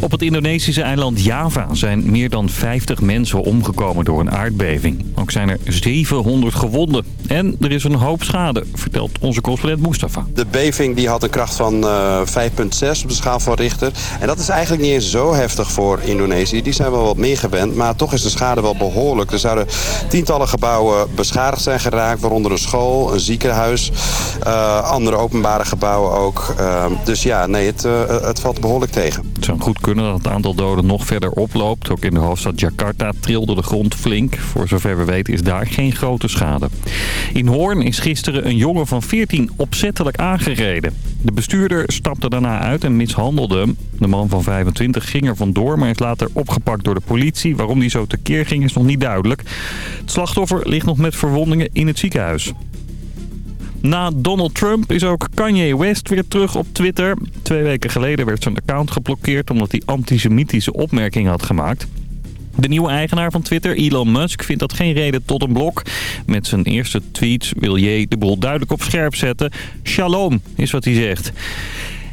Op het Indonesische eiland Java zijn meer dan 50 mensen omgekomen door een aardbeving. Ook zijn er 700 gewonden. En er is een hoop schade, vertelt onze correspondent Mustafa. De beving die had een kracht van uh, 5,6 op de schaal van Richter. En dat is eigenlijk niet eens zo heftig voor Indonesië. Die zijn wel wat meer gewend, maar toch is de schade wel behoorlijk. Er zouden tientallen gebouwen beschadigd zijn geraakt, waaronder een school, een ziekenhuis, uh, andere openbare gebouwen ook. Uh, dus ja, nee, het, het valt behoorlijk tegen. Het zou goed kunnen dat het aantal doden nog verder oploopt. Ook in de hoofdstad Jakarta trilde de grond flink. Voor zover we weten is daar geen grote schade. In Hoorn is gisteren een jongen van 14 opzettelijk aangereden. De bestuurder stapte daarna uit en mishandelde hem. De man van 25 ging er vandoor, maar is later opgepakt door de politie. Waarom die zo tekeer ging is nog niet duidelijk. Het slachtoffer ligt nog met verwondingen in het ziekenhuis. Na Donald Trump is ook Kanye West weer terug op Twitter. Twee weken geleden werd zijn account geblokkeerd omdat hij antisemitische opmerkingen had gemaakt. De nieuwe eigenaar van Twitter, Elon Musk, vindt dat geen reden tot een blok. Met zijn eerste tweets wil je de boel duidelijk op scherp zetten. Shalom is wat hij zegt.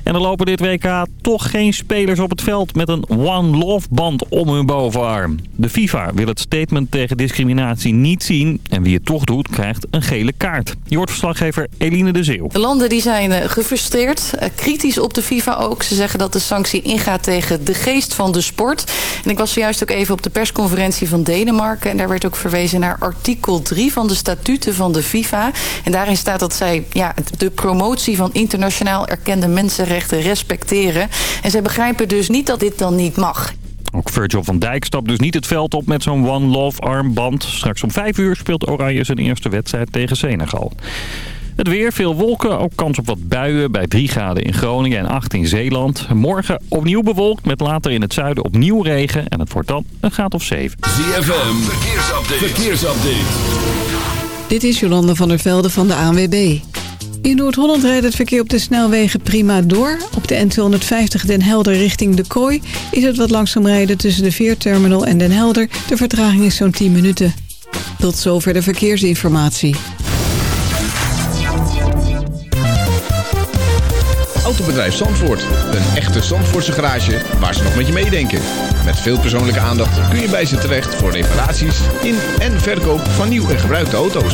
En er lopen dit WK toch geen spelers op het veld met een One Love band om hun bovenarm. De FIFA wil het statement tegen discriminatie niet zien. En wie het toch doet, krijgt een gele kaart. Je hoort verslaggever Eline de Zeeuw. De landen die zijn eh, gefrustreerd, eh, kritisch op de FIFA ook. Ze zeggen dat de sanctie ingaat tegen de geest van de sport. En ik was zojuist ook even op de persconferentie van Denemarken. En daar werd ook verwezen naar artikel 3 van de statuten van de FIFA. En daarin staat dat zij ja, de promotie van internationaal erkende mensenrechten respecteren. En zij begrijpen dus niet dat dit dan niet mag. Ook Virgil van Dijk stapt dus niet het veld op met zo'n One Love armband. Straks om 5 uur speelt Oranje zijn eerste wedstrijd tegen Senegal. Het weer, veel wolken, ook kans op wat buien bij 3 graden in Groningen en 8 in Zeeland. Morgen opnieuw bewolkt met later in het zuiden opnieuw regen en het wordt dan een graad of 7. ZFM, verkeersupdate. verkeersupdate. Dit is Jolande van der Velde van de ANWB. In Noord-Holland rijdt het verkeer op de snelwegen prima door. Op de N250 Den Helder richting De Kooi is het wat langzaam rijden tussen de Veerterminal en Den Helder. De vertraging is zo'n 10 minuten. Tot zover de verkeersinformatie. Autobedrijf Zandvoort. Een echte Zandvoortse garage waar ze nog met je meedenken. Met veel persoonlijke aandacht kun je bij ze terecht voor reparaties in en verkoop van nieuw en gebruikte auto's.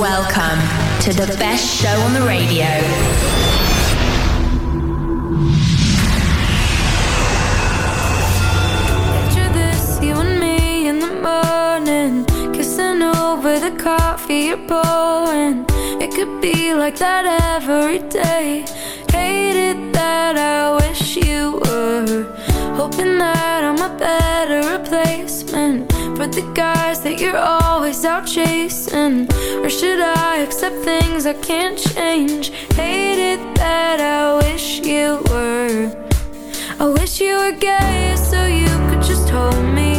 Welcome to the best show on the radio. Picture this, you and me in the morning, kissing over the coffee you're pouring. It could be like that every day. Hate it that I wish you were. Hoping that I'm a better for the guys that you're always out chasing. Or should I accept things I can't change? Hate it that I wish you were. I wish you were gay so you could just hold me.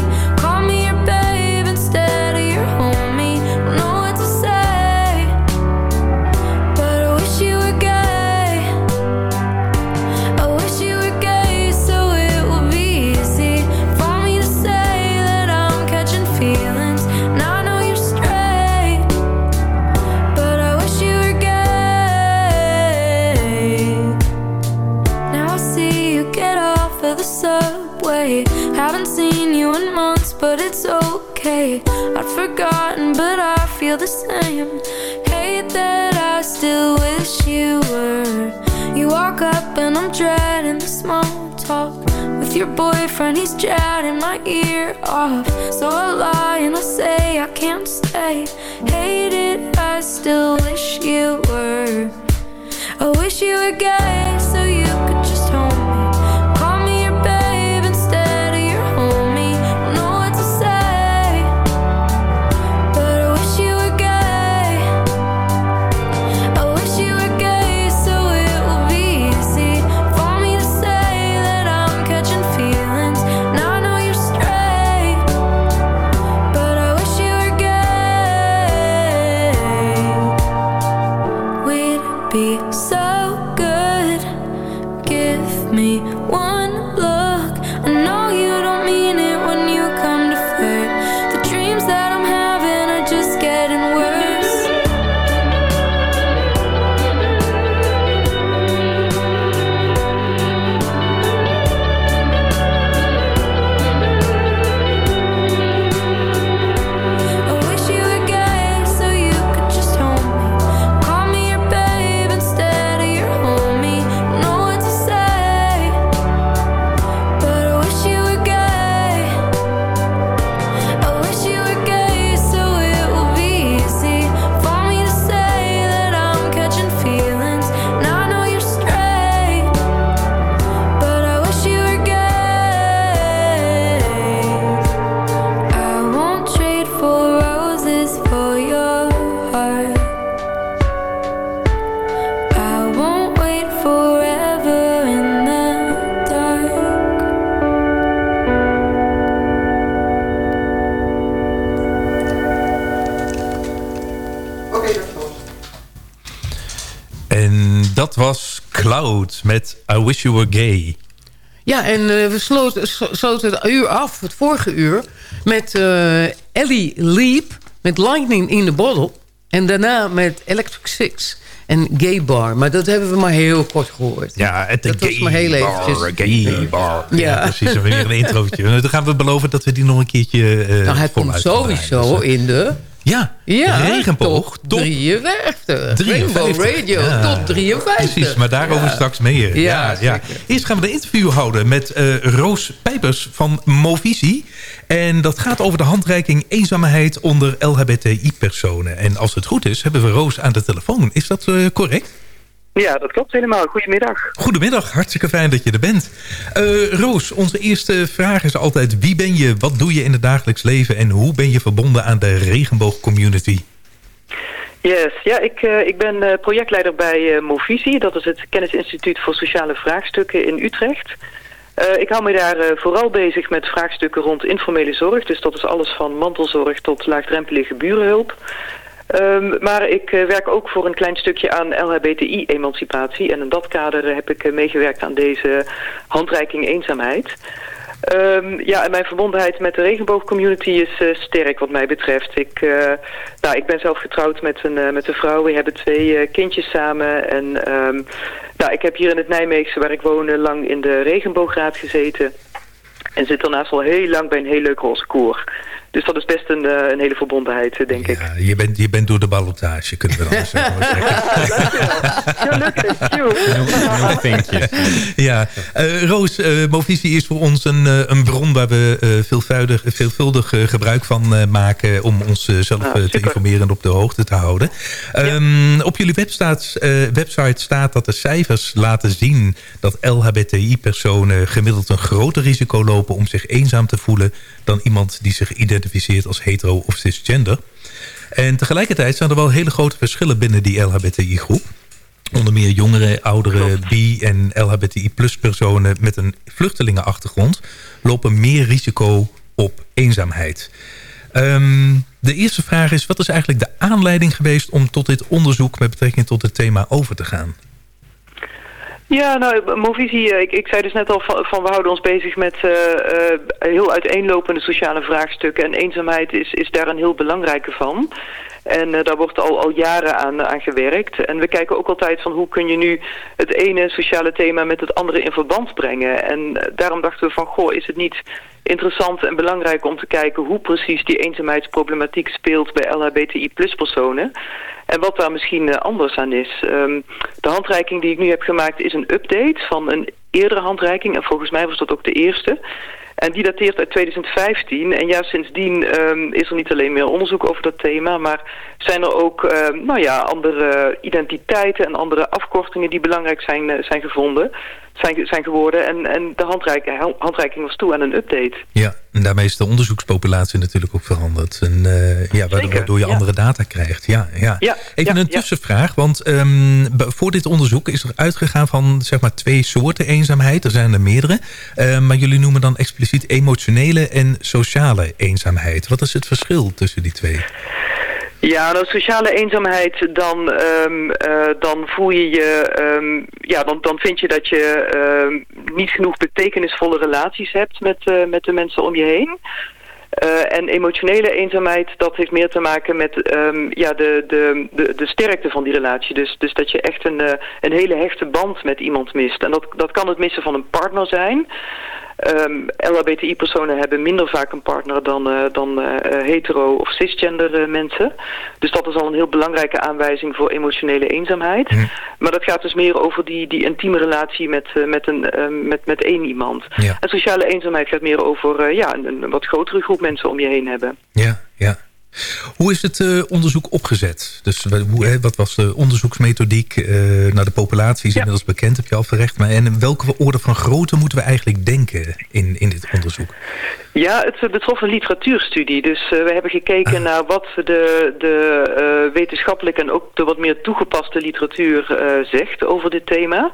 Forgotten, but I feel the same. Hate that I still wish you were. You walk up and I'm dreading the small talk. With your boyfriend, he's chatting my ear off. So I lie and I say I can't stay. Hate it, I still wish you were. I wish you were gay so you could Met I Wish You Were Gay. Ja, en eh, we sloten, slo- sloten het uur af, het vorige uur... met eh, Ellie Leap, met Lightning in the Bottle... en daarna met Electric Six en Gay Bar. Maar dat hebben we maar heel kort gehoord. Ja, het dat was maar heel eventjes. Gay bar. Ja, Ja. precies. En weer een introotje. Dan gaan we beloven dat we die nog een keertje eh Nou, hij komt sowieso Dus, in de... Ja, Ja, regenboog. top 53. 53. Rainbow Radio, Ja. top 53. Precies, maar daarover Ja. straks meer. Ja, zeker. Eerst gaan we een interview houden met eh, Roos Pijpers van Movisie. En dat gaat over de handreiking eenzaamheid onder LHBTI-personen. En als het goed is, hebben we Roos aan de telefoon. Is dat eh, correct? Ja, dat klopt helemaal. Goedemiddag. Goedemiddag, hartstikke fijn dat je er bent. Eh, Roos, onze eerste vraag is altijd... wie ben je, wat doe je in het dagelijks leven... en hoe ben je verbonden aan de regenboogcommunity? Yes, ja, ik, eh, ik ben eh, projectleider bij eh, Movisie. Dat is het Kennisinstituut voor Sociale Vraagstukken in Utrecht. Ik hou me daar vooral bezig met vraagstukken rond informele zorg. Dus dat is alles van mantelzorg tot laagdrempelige burenhulp. Ehm, maar ik eh, werk ook voor een klein stukje aan LHBTI-emancipatie. En in dat kader heb ik eh, meegewerkt aan deze handreiking eenzaamheid. Ehm, ja, en mijn verbondenheid met de regenboogcommunity is eh, sterk wat mij betreft. Ik, nou, ik ben zelf getrouwd met een, met een vrouw. We hebben twee kindjes samen. En ehm, nou, ik heb hier in het Nijmeegse, waar ik woon, lang in de regenboograad gezeten. En zit daarnaast al heel lang bij een heel leuk roze koor. Dus dat is best een, eh, een hele verbondenheid, eh, denk ik. Ja, je, bent, je bent door de ballotage, kunnen we dan zo zeggen. Ja, eh, Roos, eh, Movisie is voor ons een, eh, een bron waar we eh, veelvuldig, veelvuldig eh, gebruik van maken om onszelf Ah, zelf te informeren en op de hoogte te houden. Ehm, Op jullie webstaat, eh, website staat dat de cijfers laten zien dat LHBTI-personen gemiddeld een groter risico lopen om zich eenzaam te voelen dan iemand die zich identificeert als hetero of cisgender. En tegelijkertijd zijn er wel hele grote verschillen binnen die LHBTI-groep. Onder meer jongeren, ouderen, bi- en LHBTI-plus personen met een vluchtelingenachtergrond lopen meer risico op eenzaamheid. Ehm, de eerste vraag is, wat is eigenlijk de aanleiding geweest om tot dit onderzoek met betrekking tot het thema over te gaan? Ja, nou, Movisie, eh, ik, ik zei dus net al van, we houden ons bezig met eh, eh, heel uiteenlopende sociale vraagstukken. En eenzaamheid is, is daar een heel belangrijke van. En daar wordt al, al jaren aan, aan gewerkt. En we kijken ook altijd van hoe kun je nu het ene sociale thema met het andere in verband brengen. En daarom dachten we van, goh, is het niet interessant en belangrijk om te kijken hoe precies die eenzaamheidsproblematiek speelt bij LHBTI plus personen. En wat daar misschien anders aan is. Um, de handreiking die ik nu heb gemaakt is een update van een eerdere handreiking. En volgens mij was dat ook de eerste. En die dateert uit 2015. En ja, sindsdien um, is er niet alleen meer onderzoek over dat thema... maar zijn er ook uh, nou ja, andere identiteiten en andere afkortingen... die belangrijk zijn, uh, zijn gevonden zijn, zijn geworden. En, en de handreiking, handreiking was toe aan een update. Ja, en daarmee is de onderzoekspopulatie natuurlijk ook veranderd. En, uh, ja, waardoor, waardoor je ja. andere data krijgt. Ja, ja. ja Even ja, een tussenvraag. Want um, voor dit onderzoek is er uitgegaan van zeg maar, twee soorten eenzaamheid. Er zijn er meerdere. Uh, maar jullie noemen dan expliciet emotionele en sociale eenzaamheid. Wat is het verschil tussen die twee? Ja, nou, sociale eenzaamheid, dan, um, uh, dan voel je je, um, ja, dan, dan vind je dat je um, niet genoeg betekenisvolle relaties hebt met, uh, met de mensen om je heen. Uh, en emotionele eenzaamheid, dat heeft meer te maken met ja, de, de, de, de sterkte van die relatie. Dus, dus dat je echt een, een hele hechte band met iemand mist. En dat, dat kan het missen van een partner zijn. Um, LHBTI-personen hebben minder vaak een partner dan, uh, dan uh, hetero- of cisgender mensen. Dus dat is al een heel belangrijke aanwijzing voor emotionele eenzaamheid. Hm. Maar dat gaat dus meer over die, die intieme relatie met, met, een, met, met één iemand. Ja. En sociale eenzaamheid gaat meer over ja, een, een wat grotere groep mensen om je heen hebben. Ja, ja. Hoe is het uh, onderzoek opgezet? Dus hoe, hè, wat was de onderzoeksmethodiek? Uh, nou, de populatie is ja. inmiddels bekend, heb je al verrecht. Maar in welke orde van grootte moeten we eigenlijk denken in, in dit onderzoek? Ja, het betrof een literatuurstudie. Dus uh, we hebben gekeken ah. naar wat de, de wetenschappelijke en ook de wat meer toegepaste literatuur zegt over dit thema.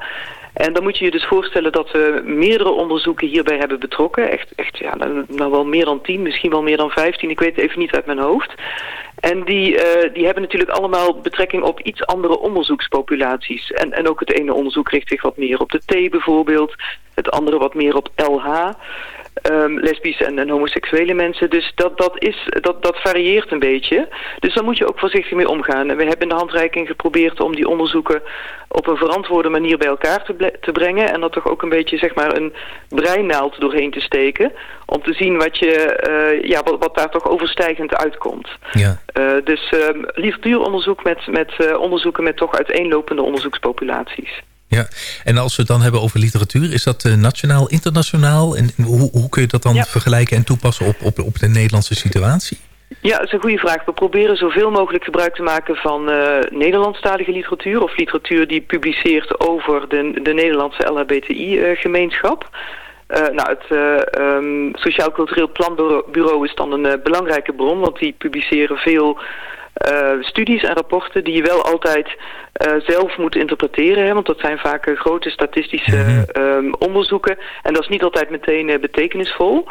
En dan moet je je dus voorstellen dat we meerdere onderzoeken hierbij hebben betrokken. Echt, echt ja, nou, nou wel meer dan tien, misschien wel meer dan vijftien. Ik weet het even niet uit mijn hoofd. En die, uh, die hebben natuurlijk allemaal betrekking op iets andere onderzoekspopulaties. En, en ook het ene onderzoek richt zich wat meer op de T bijvoorbeeld. Het andere wat meer op LH. Um, lesbische en, en, homoseksuele mensen. Dus dat, dat, is, dat, dat varieert een beetje. Dus daar moet je ook voorzichtig mee omgaan. En we hebben in de handreiking geprobeerd om die onderzoeken op een verantwoorde manier bij elkaar te, te brengen. En dat toch ook een beetje zeg maar een breinaald doorheen te steken. Om te zien wat, je, uh, ja, wat, wat, daar toch overstijgend uitkomt. Ja. Uh, dus uh, literatuuronderzoek met, met onderzoeken met toch uiteenlopende onderzoekspopulaties. Ja, en als we het dan hebben over literatuur, is dat uh, nationaal, internationaal? En hoe, hoe kun je dat dan ja. vergelijken en toepassen op, op, op de Nederlandse situatie? Ja, dat is een goede vraag. We proberen zoveel mogelijk gebruik te maken van uh, Nederlandstalige literatuur... of literatuur die publiceert over de, de Nederlandse LHBTI-gemeenschap. Uh, nou, het uh, um, Sociaal Cultureel Planbureau is dan een belangrijke bron... want die publiceren veel studies en rapporten die je wel altijd zelf moet interpreteren. Hè, want dat zijn vaak uh, grote statistische mm -hmm. um, onderzoeken. En dat is niet altijd meteen betekenisvol.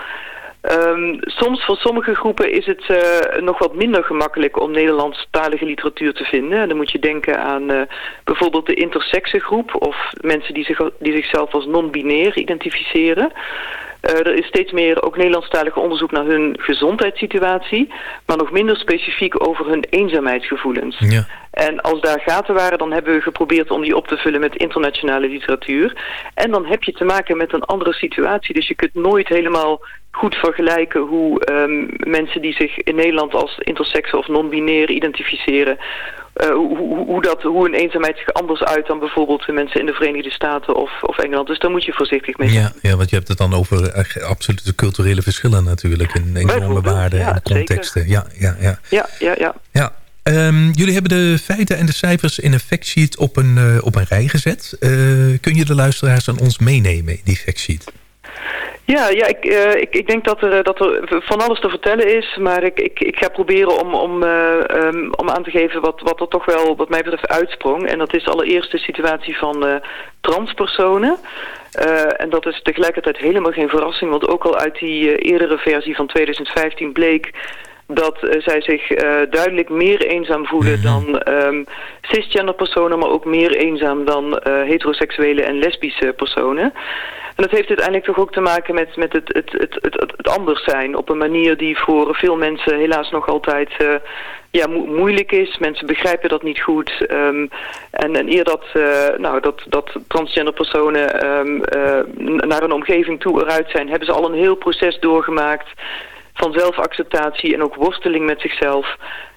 Um, soms voor sommige groepen is het uh, nog wat minder gemakkelijk om Nederlandstalige literatuur te vinden. En dan moet je denken aan uh, bijvoorbeeld de intersexengroep of mensen die, zich, die zichzelf als non-binair identificeren. Uh, er is steeds meer ook Nederlandstalig onderzoek naar hun gezondheidssituatie, maar nog minder specifiek over hun eenzaamheidsgevoelens. Ja. En als daar gaten waren, dan hebben we geprobeerd om die op te vullen met internationale literatuur. En dan heb je te maken met een andere situatie, dus je kunt nooit helemaal goed vergelijken hoe um, mensen die zich in Nederland als intersex of non-binair identificeren, uh, hoe, hoe, dat, hoe een eenzaamheid zich anders uit dan bijvoorbeeld de mensen in de Verenigde Staten of, of Engeland. Dus daar moet je voorzichtig mee zijn. Ja, ja, want je hebt het dan over absolute culturele verschillen natuurlijk in enorme waarden ja, en contexten. Ja, ja, ja. Ja, ja, ja. ja. Um, jullie hebben de feiten en de cijfers in een factsheet op een, uh, op een rij gezet. Uh, kun je de luisteraars aan ons meenemen in die factsheet? Ja, ja ik, uh, ik, ik denk dat er, dat er van alles te vertellen is. Maar ik, ik, ik ga proberen om, om, uh, um, om aan te geven wat, wat er toch wel wat mij betreft uitsprong. En dat is allereerst de situatie van transpersonen. en dat is tegelijkertijd helemaal geen verrassing. Want ook al uit die eerdere versie van 2015 bleek dat zij zich duidelijk meer eenzaam voelen dan um, cisgender personen, maar ook meer eenzaam dan heteroseksuele en lesbische personen. En dat heeft uiteindelijk toch ook te maken met, met het, het, het, het, het anders zijn. Op een manier die voor veel mensen helaas nog altijd ja, moeilijk is. Mensen begrijpen dat niet goed. Um, en, en eer dat, uh, nou, dat, dat transgender personen uh, naar een omgeving toe eruit zijn... hebben ze al een heel proces doorgemaakt van zelfacceptatie en ook worsteling met zichzelf...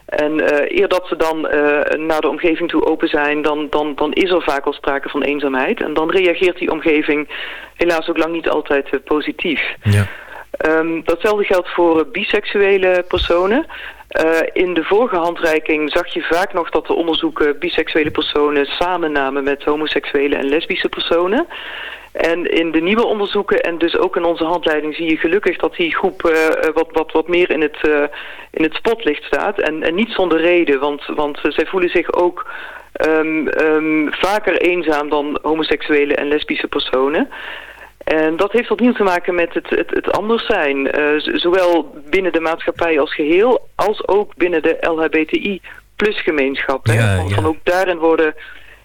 En uh, eer dat ze dan uh, naar de omgeving toe open zijn, dan, dan, dan is er vaak al sprake van eenzaamheid. En dan reageert die omgeving helaas ook lang niet altijd uh, positief. Ja. Um, datzelfde geldt voor biseksuele personen. in de vorige handreiking zag je vaak nog dat de onderzoeken biseksuele personen samen namen met homoseksuele en lesbische personen. En in de nieuwe onderzoeken en dus ook in onze handleiding zie je gelukkig dat die groep uh, wat, wat, wat meer in het, uh, in het spotlicht staat. En, en niet zonder reden, want, want zij voelen zich ook um, um, vaker eenzaam dan homoseksuele en lesbische personen. En dat heeft opnieuw te maken met het, het, het anders zijn. Uh, zowel binnen de maatschappij als geheel, als ook binnen de LHBTI plus gemeenschap. Ja, ja. Van ook daarin worden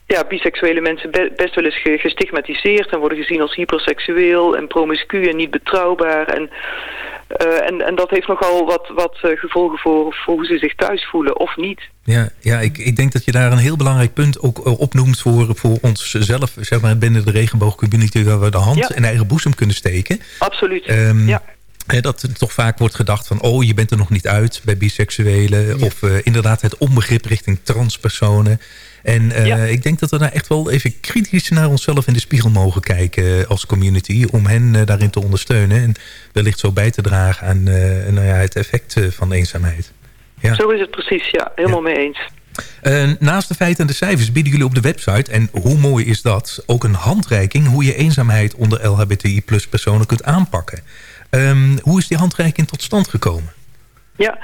ja, biseksuele mensen best wel eens gestigmatiseerd en worden gezien als hyperseksueel en promiscu en niet betrouwbaar. En, uh, en, en dat heeft nogal wat, wat uh, gevolgen voor, voor hoe ze zich thuis voelen of niet. Ja, ja ik, ik denk dat je daar een heel belangrijk punt ook uh, opnoemt voor, voor onszelf, zeg maar binnen de regenboogcommunity, waar we de hand ja. in eigen boezem kunnen steken. Absoluut, um, ja. He, dat er toch vaak wordt gedacht van... oh, je bent er nog niet uit bij biseksuelen. Ja. Of uh, inderdaad het onbegrip richting transpersonen. En uh, ja. ik denk dat we daar echt wel even kritisch naar onszelf in de spiegel mogen kijken als community. Om hen uh, daarin te ondersteunen. En wellicht zo bij te dragen aan uh, nou ja, het effect van eenzaamheid. Ja. Zo is het precies, ja. Helemaal ja. mee eens. Uh, naast de feiten en de cijfers bieden jullie op de website... en hoe mooi is dat, ook een handreiking... hoe je eenzaamheid onder LHBTI plus personen kunt aanpakken. Um, hoe is die handreiking tot stand gekomen? Ja,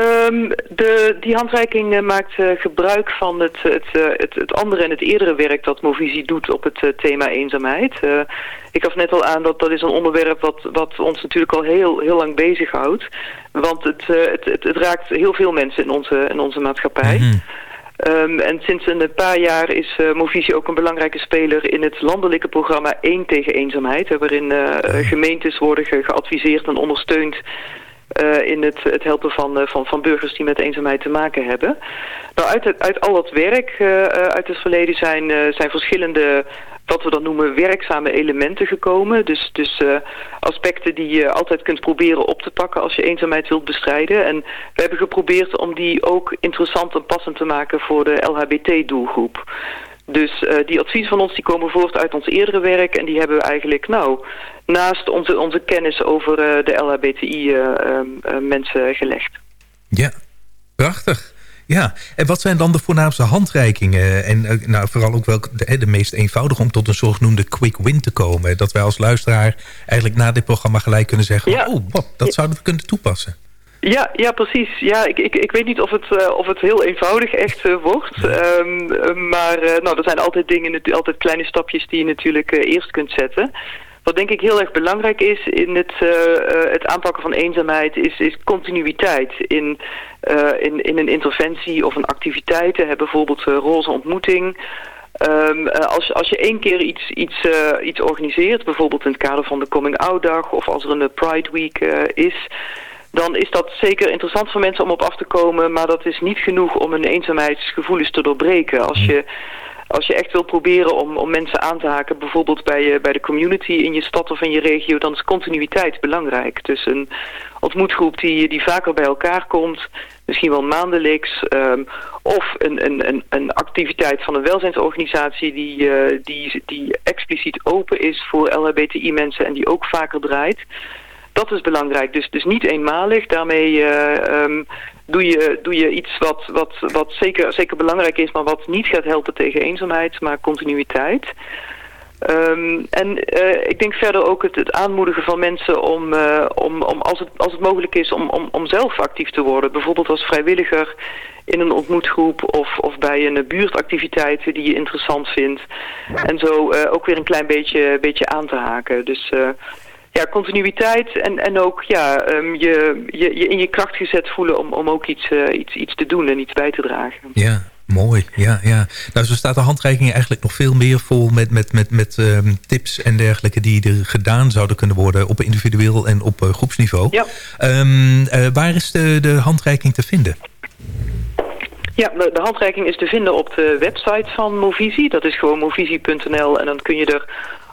Um, de, die handreiking uh, maakt uh, gebruik van het, het, uh, het, het, andere en het eerdere werk dat Movisie doet op het thema eenzaamheid. ik gaf net al aan dat dat is een onderwerp wat, wat ons natuurlijk al heel, heel lang bezighoudt. Want het, het, het, het, raakt heel veel mensen in onze, in onze maatschappij. Mm -hmm. Um, en sinds een paar jaar is uh, Movisie ook een belangrijke speler in het landelijke programma 1 tegen eenzaamheid. Waarin uh, gemeentes worden ge geadviseerd en ondersteund uh, in het, helpen van, uh, van, van burgers die met eenzaamheid te maken hebben. Nou, uit, uit al dat werk uh, uit het verleden zijn, zijn verschillende wat we dan noemen werkzame elementen gekomen. Dus, dus aspecten die je altijd kunt proberen op te pakken als je eenzaamheid wilt bestrijden. En we hebben geprobeerd om die ook interessant en passend te maken voor de LHBT-doelgroep. Dus uh, die adviezen van ons die komen voort uit ons eerdere werk en die hebben we eigenlijk nou naast onze, onze kennis over uh, de LHBTI-mensen uh, gelegd. Ja, prachtig. Ja, en wat zijn dan de voornaamste handreikingen? En nou, vooral ook wel de, de meest eenvoudige om tot een zogenoemde quick win te komen. Dat wij als luisteraar eigenlijk na dit programma gelijk kunnen zeggen... Ja. oh, wat, dat zouden we kunnen toepassen. Ja, ja, precies. Ja, ik, ik, ik weet niet of het, uh, of het heel eenvoudig echt uh, wordt. Um, maar uh, nou, er zijn altijd dingen, altijd kleine stapjes die je natuurlijk eerst kunt zetten. Wat denk ik heel erg belangrijk is in het, het aanpakken van eenzaamheid is, is continuïteit. In, in, in een interventie of een activiteit. Hè, bijvoorbeeld roze ontmoeting. Um, als, als je één keer iets, iets, iets organiseert, bijvoorbeeld in het kader van de Coming Out Dag of als er een Pride Week is dan is dat zeker interessant voor mensen om op af te komen. Maar dat is niet genoeg om hun eenzaamheidsgevoelens te doorbreken. Als je, als je echt wil proberen om, om mensen aan te haken, bijvoorbeeld bij, je, bij de community in je stad of in je regio, dan is continuïteit belangrijk. Dus een ontmoetgroep die, die vaker bij elkaar komt, misschien wel maandelijks, um, of een, een, een, een, activiteit van een welzijnsorganisatie die, uh, die, die expliciet open is voor LHBTI-mensen en die ook vaker draait. Dat is belangrijk. Dus, dus niet eenmalig. Daarmee uh, um, doe, je, doe je iets wat, wat, wat zeker, zeker belangrijk is, maar wat niet gaat helpen tegen eenzaamheid, maar continuïteit. Um, en uh, ik denk verder ook het, het aanmoedigen van mensen om, uh, om, om als, het, als het mogelijk is om, om, om zelf actief te worden. Bijvoorbeeld als vrijwilliger in een ontmoetgroep of, of bij een buurtactiviteit die je interessant vindt. En zo ook weer een klein beetje, beetje aan te haken. Dus ja, continuïteit en, en ook ja, um, je, je, je in je kracht gezet voelen om, om ook iets, uh, iets, iets te doen en iets bij te dragen. Ja, Mooi, ja, ja. Nou, zo staat de handreiking eigenlijk nog veel meer vol met, met, met, met um, tips en dergelijke die er gedaan zouden kunnen worden op individueel en op uh, groepsniveau. Ja. Um, uh, waar is de, de handreiking te vinden? Ja, de, de handreiking is te vinden op de website van Movisie. Dat is gewoon movisie.nl en dan kun je er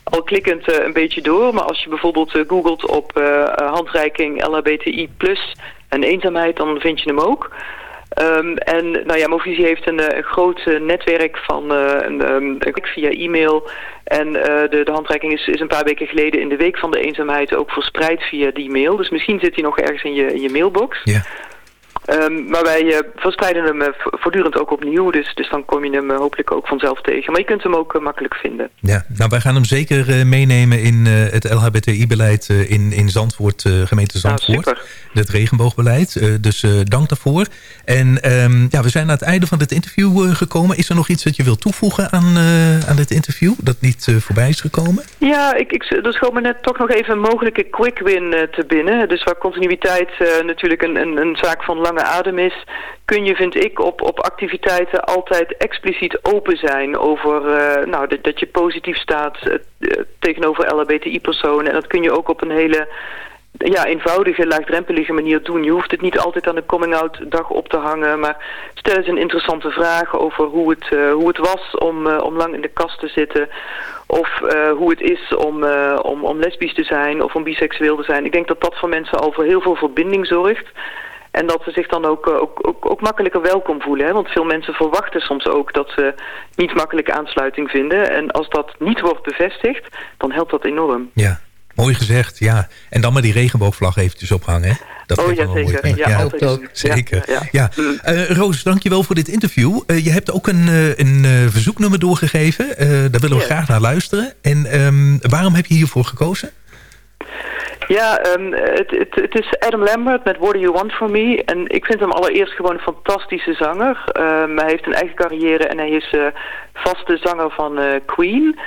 al klikkend uh, een beetje door. Maar als je bijvoorbeeld uh, googelt op uh, handreiking LHBTI plus en eenzaamheid, dan vind je hem ook. Um, en nou ja, Movisie heeft een, een groot netwerk van een, um, via e-mail. En de, de handreiking is, is een paar weken geleden in de Week van de Eenzaamheid ook verspreid via die mail. Dus misschien zit hij nog ergens in je, in je mailbox. Ja. Um, maar wij uh, verspreiden hem uh, voortdurend ook opnieuw. Dus, dus dan kom je hem uh, hopelijk ook vanzelf tegen. Maar je kunt hem ook makkelijk vinden. Ja, nou wij gaan hem zeker meenemen in het LHBTI-beleid in, in Zandvoort, gemeente Zandvoort. Nou, het regenboogbeleid. dus dank daarvoor. En um, ja, we zijn aan het einde van dit interview gekomen. Is er nog iets dat je wilt toevoegen aan, aan dit interview? Dat niet voorbij is gekomen? Ja, ik, ik, er schoot me net toch nog even een mogelijke quick win te binnen. Dus waar continuïteit natuurlijk een, een, een zaak van lange adem is, kun je, vind ik, op, op activiteiten altijd expliciet open zijn over uh, nou, dat, je positief staat uh, tegenover LHBTI-personen. En dat kun je ook op een hele ja, eenvoudige, laagdrempelige manier doen. Je hoeft het niet altijd aan de coming-out dag op te hangen, maar stel eens een interessante vraag over hoe het, uh, hoe het was om, om lang in de kast te zitten. Of hoe het is om, om, om lesbisch te zijn of om biseksueel te zijn. Ik denk dat dat voor mensen al voor heel veel verbinding zorgt. En dat ze zich dan ook, ook, ook, ook makkelijker welkom voelen. Hè? Want veel mensen verwachten soms ook dat ze niet makkelijke aansluiting vinden. En als dat niet wordt bevestigd, dan helpt dat enorm. Ja, mooi gezegd, ja. En dan maar die regenboogvlag eventjes ophangen, hè? Dat oh ja, zeker. Mooi. Ja, ja, ook, ook. Zeker. Ja, ja. ja. Uh, Roos, dankjewel voor dit interview. Uh, je hebt ook een, uh, een verzoeknummer doorgegeven. daar willen we graag naar luisteren. En um, waarom heb je hiervoor gekozen? Ja, um, het, het, het is Adam Lambert met What Do You Want From Me. En ik vind hem allereerst gewoon een fantastische zanger. Um, hij heeft een eigen carrière en hij is uh, vaste zanger van uh, Queen.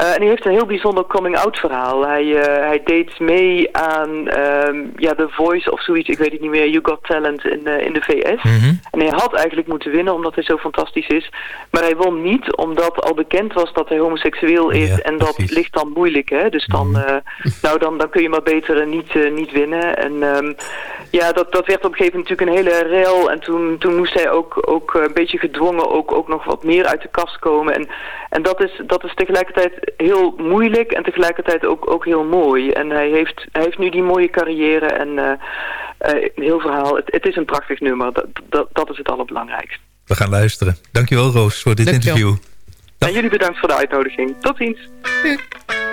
Uh, en hij heeft een heel bijzonder coming-out verhaal. Hij, uh, hij deed mee aan um, ja, The Voice of zoiets, ik weet het niet meer, You Got Talent in, uh, in de VS. Mm -hmm. En hij had eigenlijk moeten winnen omdat hij zo fantastisch is. Maar hij won niet omdat al bekend was dat hij homoseksueel is. Ja, en dat precies. ligt dan moeilijk. Hè? Dus dan, mm -hmm. nou, dan, dan kun je maar beter niet, niet winnen. En um, ja, dat, dat werd op een gegeven moment natuurlijk een hele rel. En toen, toen moest hij ook, ook een beetje gedwongen ook, ook nog wat meer uit de kast komen. En, en dat, is, dat is tegelijkertijd heel moeilijk en tegelijkertijd ook, ook heel mooi. En hij heeft, hij heeft nu die mooie carrière en uh, uh, heel verhaal. Het, het is een prachtig nummer. Dat, dat, dat is het allerbelangrijkste. We gaan luisteren. Dankjewel Roos voor dit Dankjewel. interview. En jullie bedankt voor de uitnodiging. Tot ziens. Ja.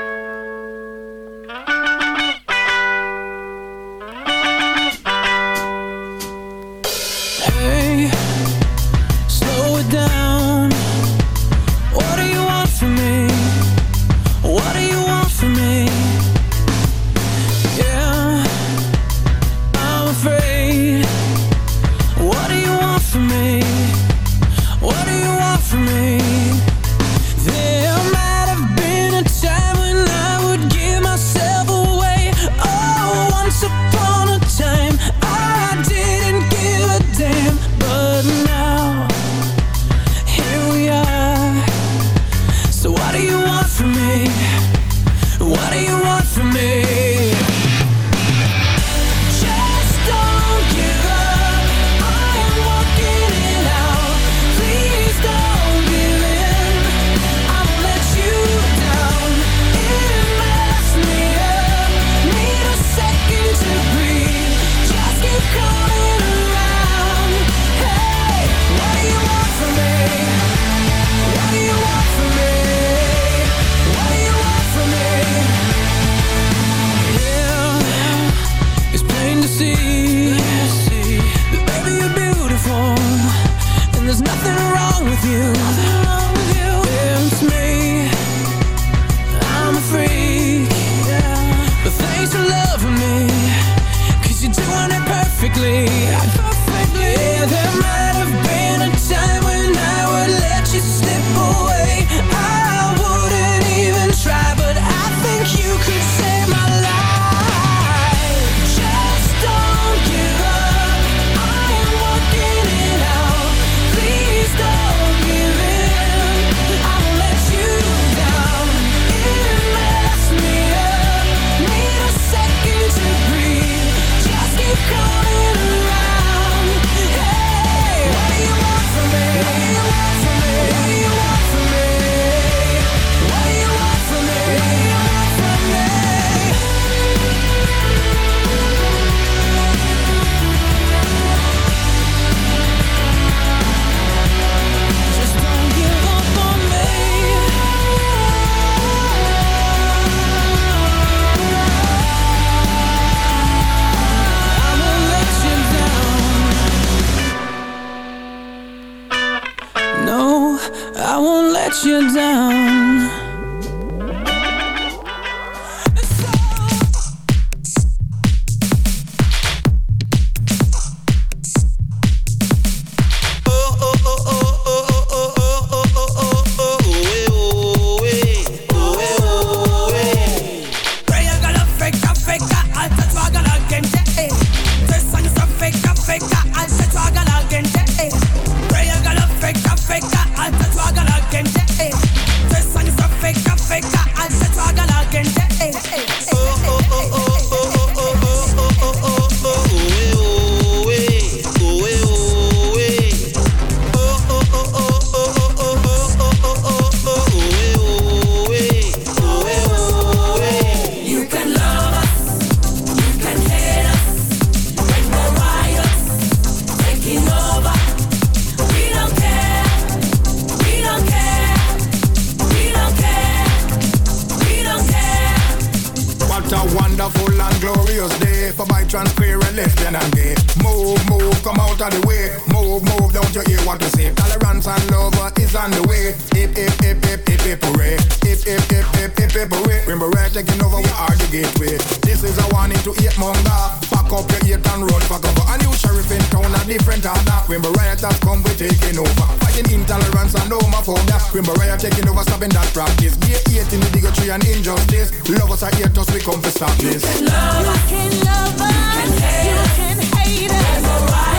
And lesbian and gay. Move, move, come out of the way. Move, move, don't you hear what we say? Tolerance and love is on the way. Hip, hip, hip, hip, hip, hip, hooray. Hip, hip, hip, hip, hip, hip, hooray. Remember, right, taking over, we are the gateway. This is a warning to hate monger. Pack up your hate and run for cover. A new sheriff in town, a different order. Remember, rioters come, we taking over. Fighting intolerance and homophobia. Remember, riot taking over, stopping that practice. Gay hate in the bigotry and injustice. Love us or hate us, we come to stop this. Love us, you can love us, you can hate us. Rainbow riots,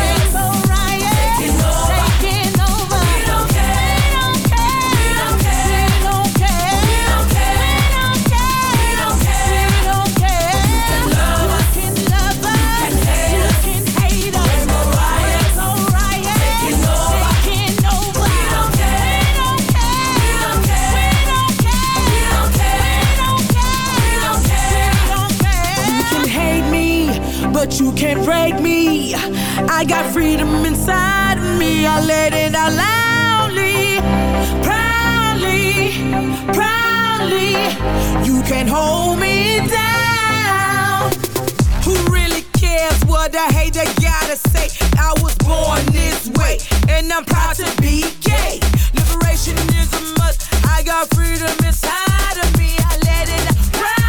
I got freedom inside of me. I let it out loudly, proudly, proudly. You can't hold me down. Who really cares what a hater gotta say? I was born this way, and I'm proud to be gay. Liberation is a must. I got freedom inside of me. I let it out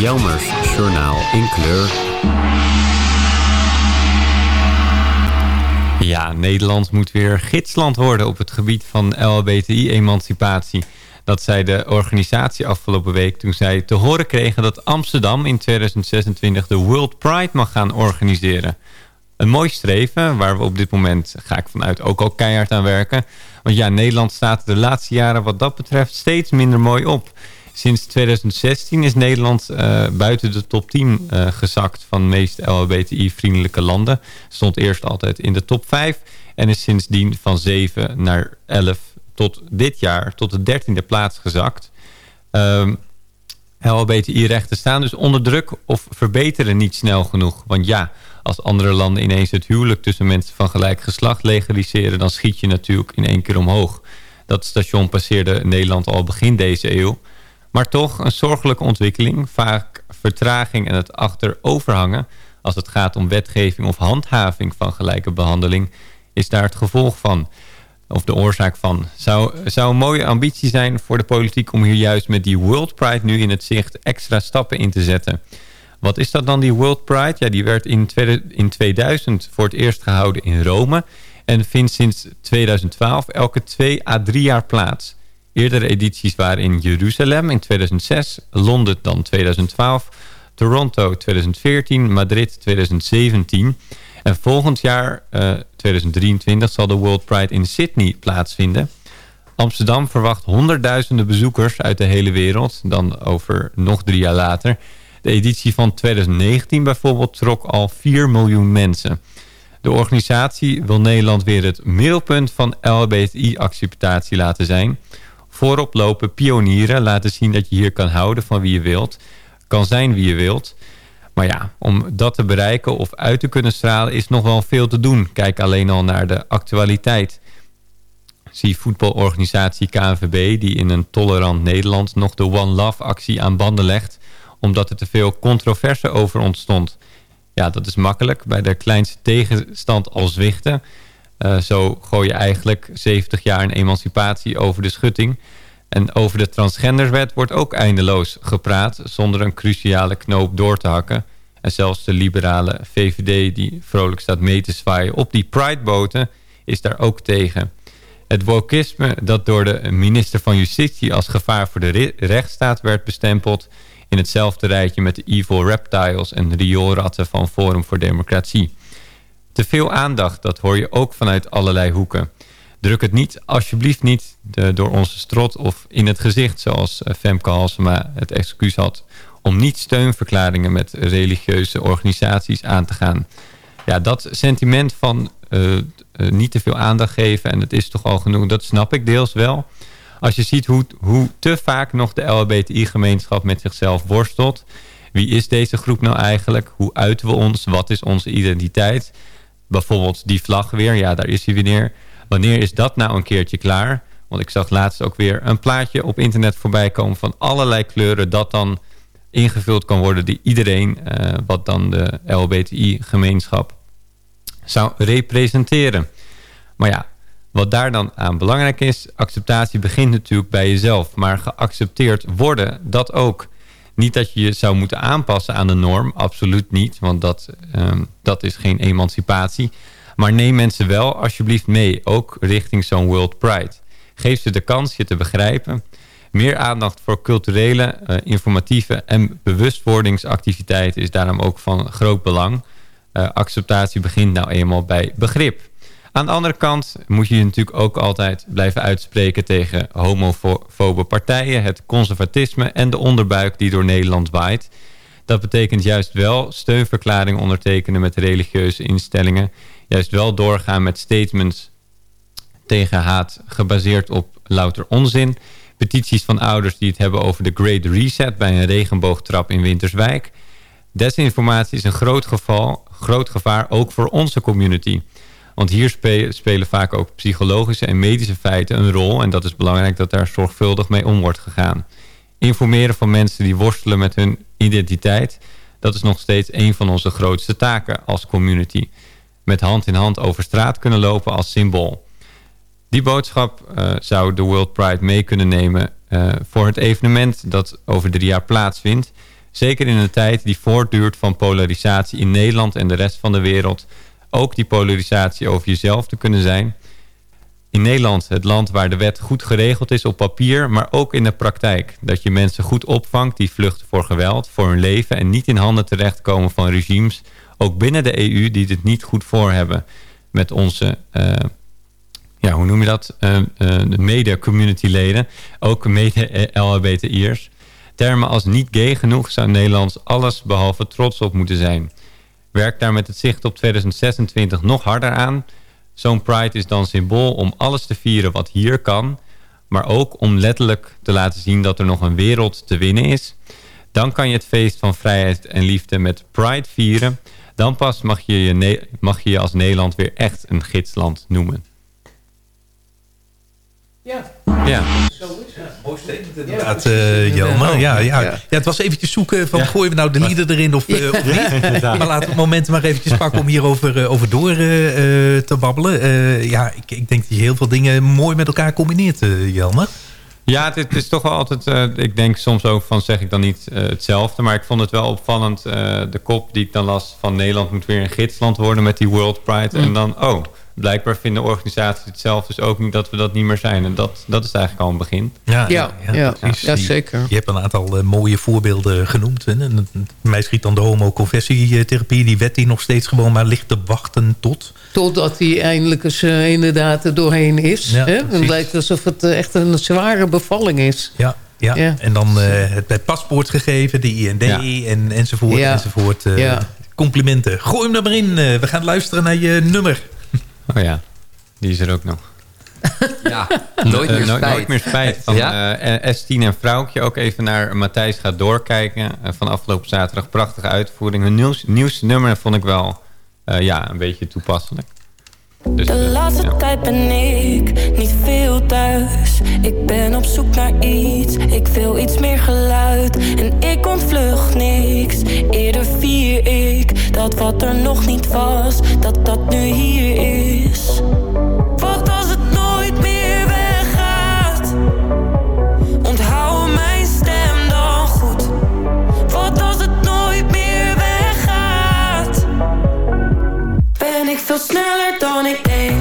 Jelmers Journaal in kleur. Ja, Nederland moet weer gidsland worden op het gebied van LHBTI-emancipatie. dat zij de organisatie afgelopen week... toen zij te horen kregen dat Amsterdam in 2026 de World Pride mag gaan organiseren. Een mooi streven waar we op dit moment, ga ik vanuit, ook al keihard aan werken. Want ja, Nederland staat de laatste jaren wat dat betreft steeds minder mooi op. Sinds 2016 is Nederland uh, buiten de top 10 uh, gezakt van meest LHBTI-vriendelijke landen. Stond eerst altijd in de top 5 en is sindsdien van 7 naar 11 tot dit jaar, tot de 13e plaats gezakt. Um, LHBTI-rechten staan dus onder druk of verbeteren niet snel genoeg. Want ja, als andere landen ineens het huwelijk tussen mensen van gelijk geslacht legaliseren... dan schiet je natuurlijk in één keer omhoog. Dat station passeerde Nederland al begin deze eeuw. Maar toch een zorgelijke ontwikkeling. Vaak vertraging en het achteroverhangen... als het gaat om wetgeving of handhaving van gelijke behandeling... is daar het gevolg van of de oorzaak van. Zou, zou een mooie ambitie zijn voor de politiek om hier juist met die World Pride nu in het zicht extra stappen in te zetten. Wat is dat dan, die World Pride? Ja, die werd in, in 2000 voor het eerst gehouden in Rome en vindt sinds 2012 elke twee à drie jaar plaats. Eerdere edities waren in Jeruzalem in 2006, Londen dan 2012, Toronto 2014, Madrid 2017... En volgend jaar, uh, 2023, zal de World Pride in Sydney plaatsvinden. Amsterdam verwacht honderdduizenden bezoekers uit de hele wereld. Dan over nog drie jaar later. De editie van 2019 bijvoorbeeld trok al 4 miljoen mensen. De organisatie wil Nederland weer het middelpunt van LHBTI-acceptatie laten zijn. Voorop lopen pionieren laten zien dat je hier kan houden van wie je wilt. Kan zijn wie je wilt. Maar ja, om dat te bereiken of uit te kunnen stralen is nog wel veel te doen. Kijk alleen al naar de actualiteit. Zie voetbalorganisatie KNVB die in een tolerant Nederland nog de One Love actie aan banden legt. Omdat er te veel controverse over ontstond. Ja, dat is makkelijk. Bij de kleinste tegenstand al zwichten. Uh, zo gooi je eigenlijk 70 jaar een emancipatie over de schutting. En over de transgenderswet wordt ook eindeloos gepraat... zonder een cruciale knoop door te hakken. En zelfs de liberale VVD die vrolijk staat mee te zwaaien... op die Pride-boten is daar ook tegen. Het wokisme dat door de minister van Justitie... als gevaar voor de rechtsstaat werd bestempeld... in hetzelfde rijtje met de evil reptiles en rioolratten van Forum voor Democratie. Te veel aandacht, dat hoor je ook vanuit allerlei hoeken... Druk het niet, alsjeblieft niet, de, door onze strot of in het gezicht... zoals uh, Femke Halsema het excuus had... om niet steunverklaringen met religieuze organisaties aan te gaan. Ja, dat sentiment van uh, uh, niet te veel aandacht geven... en het is toch al genoeg, dat snap ik deels wel. Als je ziet hoe, hoe te vaak nog de LHBTI-gemeenschap met zichzelf worstelt... wie is deze groep nou eigenlijk? Hoe uiten we ons? Wat is onze identiteit? Bijvoorbeeld die vlag weer, ja, daar is hij weer Wanneer is dat nou een keertje klaar? Want ik zag laatst ook weer een plaatje op internet voorbij komen... van allerlei kleuren dat dan ingevuld kan worden... die iedereen, uh, wat dan de LBTI-gemeenschap zou representeren. Maar ja, wat daar dan aan belangrijk is... acceptatie begint natuurlijk bij jezelf. Maar geaccepteerd worden, dat ook. Niet dat je je zou moeten aanpassen aan de norm. Absoluut niet, want dat, um, dat is geen emancipatie... Maar neem mensen wel alsjeblieft mee, ook richting zo'n World Pride. Geef ze de kans je te begrijpen. Meer aandacht voor culturele, uh, informatieve en bewustwordingsactiviteiten is daarom ook van groot belang. Uh, acceptatie begint nou eenmaal bij begrip. Aan de andere kant moet je je natuurlijk ook altijd blijven uitspreken tegen homofobe partijen, het conservatisme en de onderbuik die door Nederland waait. Dat betekent juist wel steunverklaringen ondertekenen met religieuze instellingen juist wel doorgaan met statements tegen haat gebaseerd op louter onzin. Petities van ouders die het hebben over de Great Reset bij een regenboogtrap in Winterswijk. Desinformatie is een groot, geval, groot gevaar ook voor onze community. Want hier spelen vaak ook psychologische en medische feiten een rol. En dat is belangrijk dat daar zorgvuldig mee om wordt gegaan. Informeren van mensen die worstelen met hun identiteit... dat is nog steeds een van onze grootste taken als community met hand in hand over straat kunnen lopen als symbool. Die boodschap uh, zou de World Pride mee kunnen nemen uh, voor het evenement dat over drie jaar plaatsvindt. Zeker in een tijd die voortduurt van polarisatie in Nederland en de rest van de wereld. Ook die polarisatie over jezelf te kunnen zijn. in Nederland het land waar de wet goed geregeld is op papier, maar ook in de praktijk. Dat je mensen goed opvangt die vluchten voor geweld, voor hun leven en niet in handen terechtkomen van regimes, ook binnen de EU, die dit niet goed voor hebben met onze, uh, ja, hoe noem je dat, uh, uh, mede-community-leden, ook mede-LHBTI'ers. Termen als niet gay genoeg zou Nederlands alles behalve trots op moeten zijn. Werk daar met het zicht op 2026 nog harder aan Zo'n Pride is dan symbool om alles te vieren wat hier kan... maar ook om letterlijk te laten zien dat er nog een wereld te winnen is. Dan kan je het feest van vrijheid en liefde met Pride vieren. Dan pas mag je je, mag je, je als Nederland weer echt een gidsland noemen. Ja. Ja. Zo is het. Mooi statement inderdaad, uh, Jelma. Ja, ja. Ja. het was eventjes zoeken van gooien we nou de lieder erin of, uh, of niet. maar laten we het moment maar eventjes pakken om hierover uh, over door te babbelen. ja, ik, ik, denk dat je heel veel dingen mooi met elkaar combineert, Jelma. Ja, het, is toch wel altijd... ik denk soms ook van zeg ik dan niet hetzelfde. Maar ik vond het wel opvallend. de kop die ik dan las van Nederland moet weer een gidsland worden met die World Pride. Mm. En dan, oh, blijkbaar vinden organisaties het zelf dus ook niet dat we dat niet meer zijn. En dat, dat is eigenlijk al een begin. Ja, ja, ja, ja, ja zeker. Je hebt een aantal uh, mooie voorbeelden genoemd. Hè? En, mij schiet dan de homoconversietherapie. Die wet die nog steeds gewoon maar ligt te wachten tot... Totdat die eindelijk eens uh, inderdaad er doorheen is. Ja, hè? Het lijkt alsof het uh, echt een zware bevalling is. Ja, ja. ja. en dan het bij paspoort gegeven, de IND en, enzovoort. enzovoort. Complimenten. Gooi hem er maar in. we gaan luisteren naar je nummer. Oh ja, die is er ook nog. ja, nooit meer spijt. nooit meer spijt. Van ja? uh, S10 en Vrouwtje ook even naar Matthijs gaat doorkijken. Uh, van afgelopen zaterdag. Prachtige uitvoering. Hun nieuws, nieuwste nummer vond ik wel uh, ja, een beetje toepasselijk. Dus, de laatste ja. tijd ben ik niet veel thuis. Ik ben op zoek naar iets, ik wil iets meer geluid. En ik ontvlucht niks, eerder vier ik dat wat er nog niet was, dat dat nu hier is. Wat als het nooit meer weggaat? Onthoud mijn stem dan goed. Wat als het nooit meer weggaat? Ben ik veel sneller dan ik denk,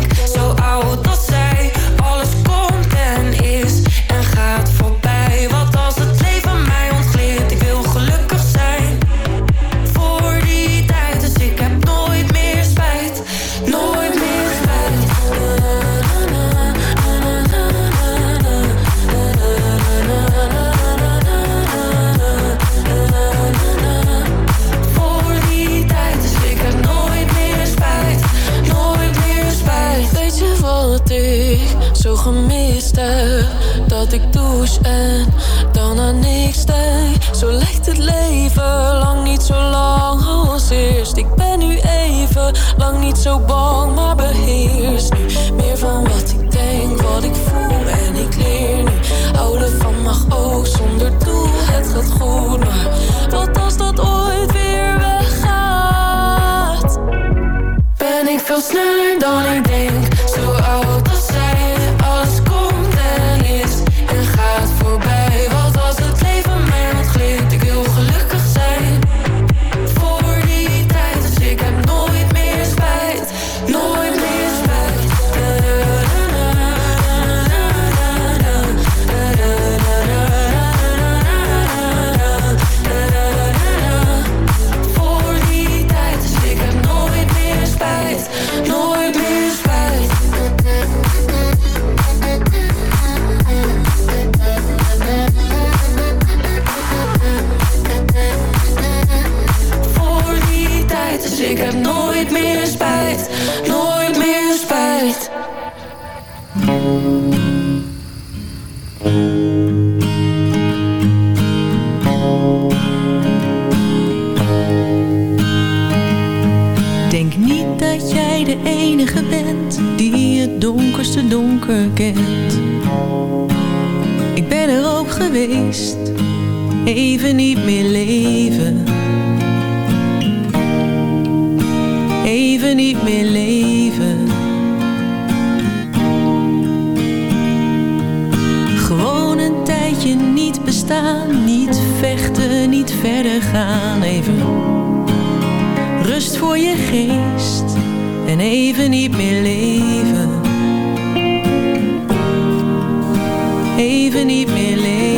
even niet meer leven. staan, niet vechten, niet verder gaan. Even rust voor je geest en even niet meer leven. Even niet meer leven.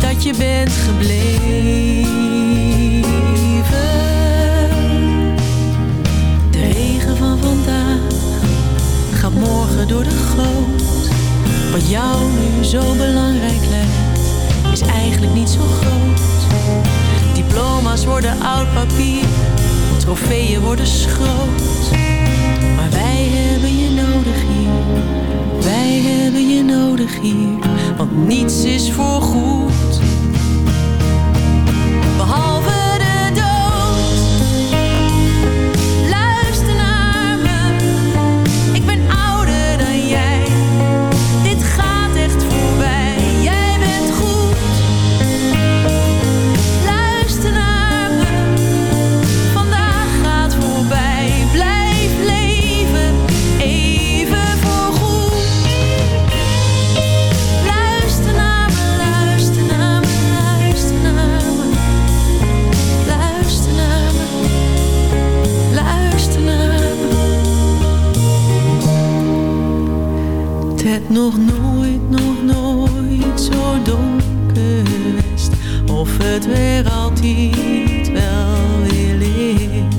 Dat je bent gebleven. De regen van vandaag gaat morgen door de goot. Wat jou nu zo belangrijk lijkt, is eigenlijk niet zo groot. Diploma's worden oud papier, trofeeën worden schroot. Maar wij hebben je nodig hier, wij hebben je nodig hier, want niets is voor goed. Behalve nog nooit, nog nooit zo donker is. Of het weer altijd wel weer licht.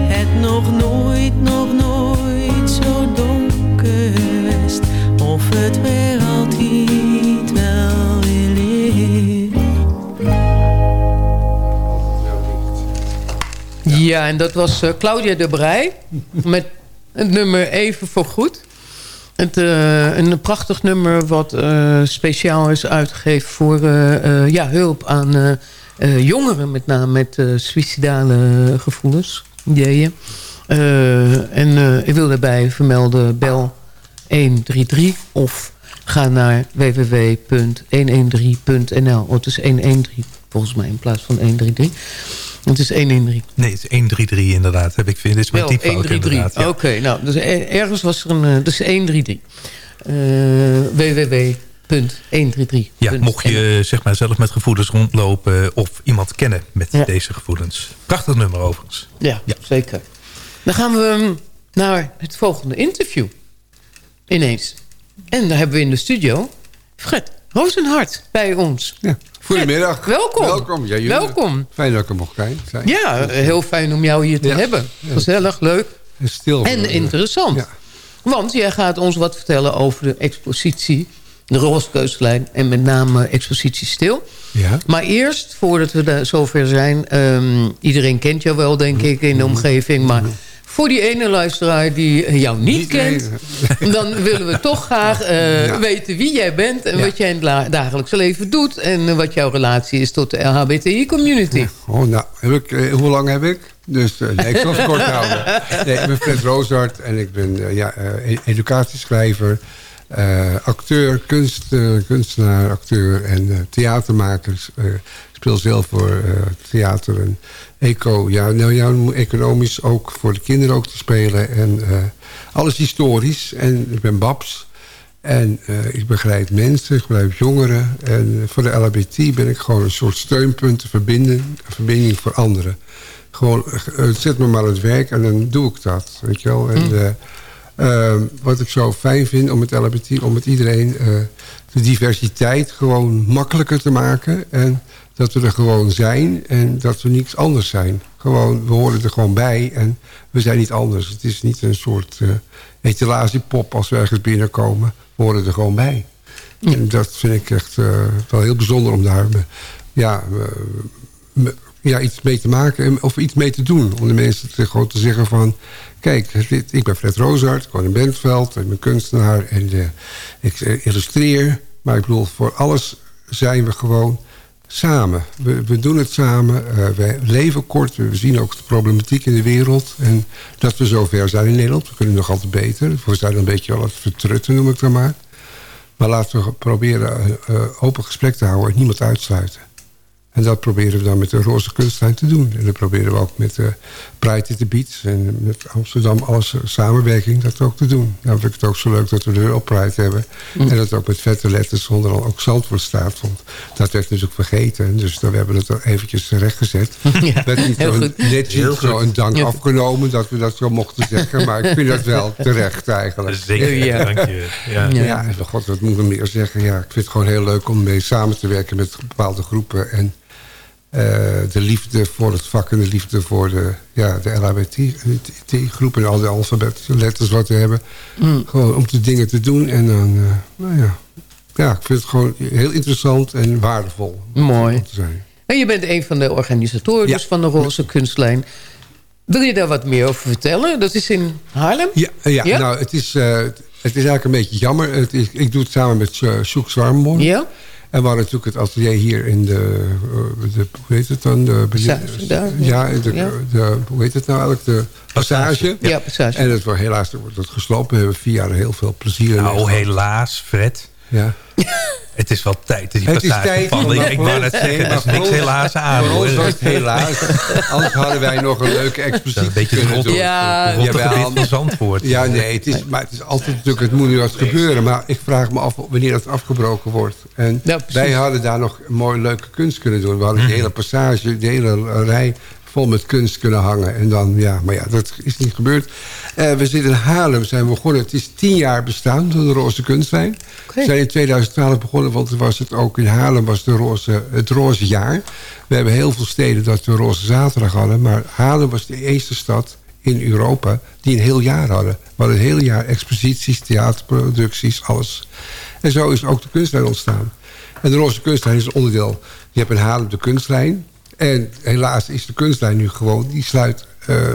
Het nog nooit, nog nooit zo donker is. Of het weer altijd wel weer licht. Ja, en dat was eh, Claudia de Brij met het nummer Even voor Goed. Eh, een prachtig nummer wat eh, speciaal is uitgegeven voor eh, ja, hulp aan jongeren... met name met suïcidale gevoelens, ideeën. En ik wil daarbij vermelden bel 133 of ga naar www.113.nl. Het is 113 volgens mij in plaats van 133. Het is 113. Nee, het is 133 inderdaad. Heb ik. Dit is mijn Wel, typfout 133. inderdaad. Ja. Oké, nou, dus er- ergens was er een... eh, dus 133. Eh www.133. Ja, mocht je zeg maar, zelf met gevoelens rondlopen... of iemand kennen met deze gevoelens. Prachtig nummer overigens. Ja, zeker. Dan gaan we mm, naar het volgende interview. Ineens. En daar hebben we in de studio... Fred Rozenhart bij ons. Ja. Goedemiddag. Welkom. Welkom. Ja, jullie- welkom. Fijn dat ik er mocht zijn. zijn. Ja, heel fijn om jou hier te Ja. hebben. Gezellig, leuk. En stil. En interessant. Want jij gaat ons wat vertellen over de expositie... de Rooskeustlijn en met name expositie Stil. Ja. Maar eerst, voordat we daar zover zijn... ehm, iedereen kent jou wel, denk ik, in de omgeving... maar voor die ene luisteraar die jou niet, kent... dan willen we toch graag eh, Ja. weten wie jij bent... en Ja. wat jij in het dagelijkse leven doet... en eh, wat jouw relatie is tot de LHBTI-community. Oh, nou, heb ik, eh, hoe lang heb ik? Dus eh, nee, ik zal het kort houden. Nee, ik ben Fred Roosart en ik ben eh, ja, eh, e- educatieschrijver, eh, acteur, kunst, eh, kunstenaar, acteur en eh, theatermaker. Eh, ik speel zelf voor eh, theater en eco. Ja, nou, ja, economisch ook voor de kinderen ook te spelen. En eh, alles historisch. En ik ben Babs. En eh, ik begeleid mensen, ik begeleid jongeren. En voor de LHBT ben ik gewoon een soort steunpunt, een verbinding, een verbinding voor anderen. Gewoon, eh, zet me maar aan het werk en dan doe ik dat, weet je wel. En, eh, eh, wat ik zo fijn vind om met LHBT, om met iedereen de diversiteit gewoon makkelijker te maken. En dat we er gewoon zijn en dat we niets anders zijn. Gewoon, we horen er gewoon bij en we zijn niet anders. Het is niet een soort eh etalagepop als we ergens binnenkomen. We horen er gewoon bij. En dat vind ik echt eh, wel heel bijzonder om daar me- ja, ja, iets mee te maken en- of iets mee te doen. Om de mensen te, gewoon te zeggen van... kijk, dit, ik ben Fred Rozart, ik woon in Bentveld, ik ben kunstenaar en eh, ik eh, illustreer. Maar ik bedoel, voor alles zijn we gewoon samen. We, doen het samen, eh, we leven kort, we zien ook de problematiek in de wereld. En dat we zover zijn in Nederland, we kunnen nog altijd beter. We zijn een beetje al het vertrutten, noem ik dan maar. Maar laten we proberen uh, open gesprek te houden en niemand uitsluiten. En dat proberen we dan met de Roze Kunstlijn te doen. En dat proberen we ook met de Pride at the Beach en met Amsterdam alles samenwerking dat ook te doen. Dan vind ik het ook zo leuk dat we de World Pride hebben. Mm. En dat ook met vette letters onder al ook Zandvoort staat. Want dat werd natuurlijk vergeten. Dus dan hebben we het er eventjes rechtgezet. Ja, werd niet zo netjes zo een dank afgenomen dat we dat zo mochten zeggen. Maar ik vind dat wel terecht eigenlijk. Zeker, ja. dank je. Ja, ja. ja god, wat moeten we meer zeggen? Ja, ik vind het gewoon heel leuk om mee samen te werken met bepaalde groepen. En uh, de liefde voor het vak en de liefde voor de, ja, de LHBT-groep... en al die alfabetletters wat we hebben. Mm. Gewoon om de dingen te doen. En dan, uh, nou ja, ja, ik vind het gewoon heel interessant en waardevol. Mooi. Te zijn. En je bent een van de organisatoren van de Roze Kunstlijn. Wil je daar wat meer over vertellen? Dat is in Haarlem? Ja, ja, ja? nou, het is, uh, het is eigenlijk een beetje jammer. Het is, ik doe het samen met uh, Sjoek Zwarmborn. Ja? En we hadden natuurlijk het atelier hier in de, de hoe heet het dan? De, ja, de, ja. De, hoe heet het nou eigenlijk? De passage. Ja, passage. En het wordt, helaas wordt het geslopen. We hebben vier jaar heel veel plezier. Nou, helaas, Fred. Ja. Het is wel tijd. Die het is tijd. Van, ik, ik wou net zeggen, er is niks helaas aan. Voor ons was het helaas. Anders hadden wij nog een leuke expositie Een beetje het rotte, ja. van Zandvoort. Ja, nee, het is, maar het is altijd natuurlijk, het moet nu wat gebeuren. Maar ik vraag me af wanneer dat afgebroken wordt. En ja, wij hadden daar nog mooie leuke kunst kunnen doen. We hadden de hele passage, de hele rij vol met kunst kunnen hangen. En dan, ja, maar ja, dat is niet gebeurd. Uh, we zitten in Haarlem, zijn we begonnen. Het is tien jaar bestaan van de Roze Kunstlijn. We zijn in 2012 begonnen, want was het ook in Haarlem was de roze, het roze jaar. We hebben heel veel steden dat we roze zaterdag hadden. Maar Haarlem was de eerste stad in Europa die een heel jaar hadden. We hadden een heel jaar exposities, theaterproducties, alles. En zo is ook de kunstlijn ontstaan. En de Roze Kunstlijn is een onderdeel. Je hebt in Haarlem de kunstlijn. En helaas is de kunstlijn nu gewoon... die sluit uh,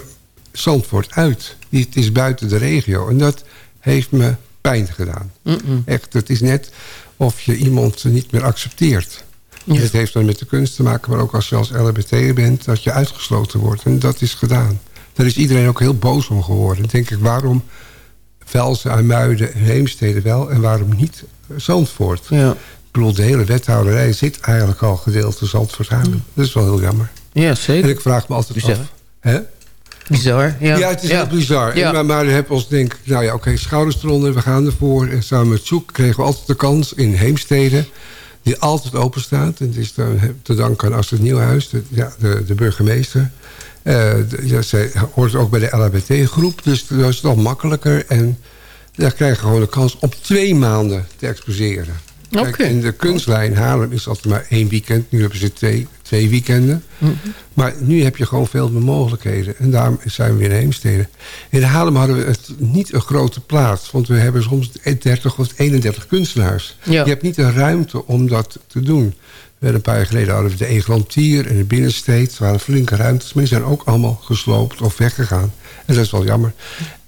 Zandvoort uit. Die, het is buiten de regio. En dat heeft me pijn gedaan. Mm -mm. Echt, het is net of je iemand niet meer accepteert. Ja. Het heeft dan met de kunst te maken... maar ook als je als LHBT bent... dat je uitgesloten wordt. En dat is gedaan. Daar is iedereen ook heel boos om geworden. Dan denk ik, waarom Velsen, Muiden en Heemstede wel... en waarom niet Zandvoort? Ja. Ik bedoel, de hele wethouderij zit eigenlijk al gedeelte Zandvoort aan. Mm. Dat is wel heel jammer. Ja, zeker. En ik vraag me altijd bizar. af... Hè? Bizar, ja. Ja, het is ja. heel bizar. Ja. Maar, maar dan heb ons denk nou ja, oké, okay, schouders eronder, we gaan ervoor. En samen met Zoek kregen we altijd de kans in Heemstede... die altijd open staat. En het is dan te danken aan Astrid Nieuwhuis, de, ja, de, de burgemeester. Uh, de, ja, zij hoort ook bij de LHBT-groep, dus dat is al makkelijker. En daar krijgen we gewoon de kans om twee maanden te exposeren. Kijk, okay. in de kunstlijn Haarlem is altijd maar één weekend. Nu hebben ze twee, twee weekenden. Mhm. Mm -hmm. Maar nu heb je gewoon veel meer mogelijkheden. En daarom zijn we weer in Heemstede. In Haarlem hadden we het niet een grote plaats. Want we hebben soms 30 of 31 kunstenaars. Ja. Je hebt niet de ruimte om dat te doen. We een paar jaar geleden hadden we de Eglantier en de Binnensteed. Er waren flinke ruimtes, maar die zijn ook allemaal gesloopt of weggegaan. En dat is wel jammer.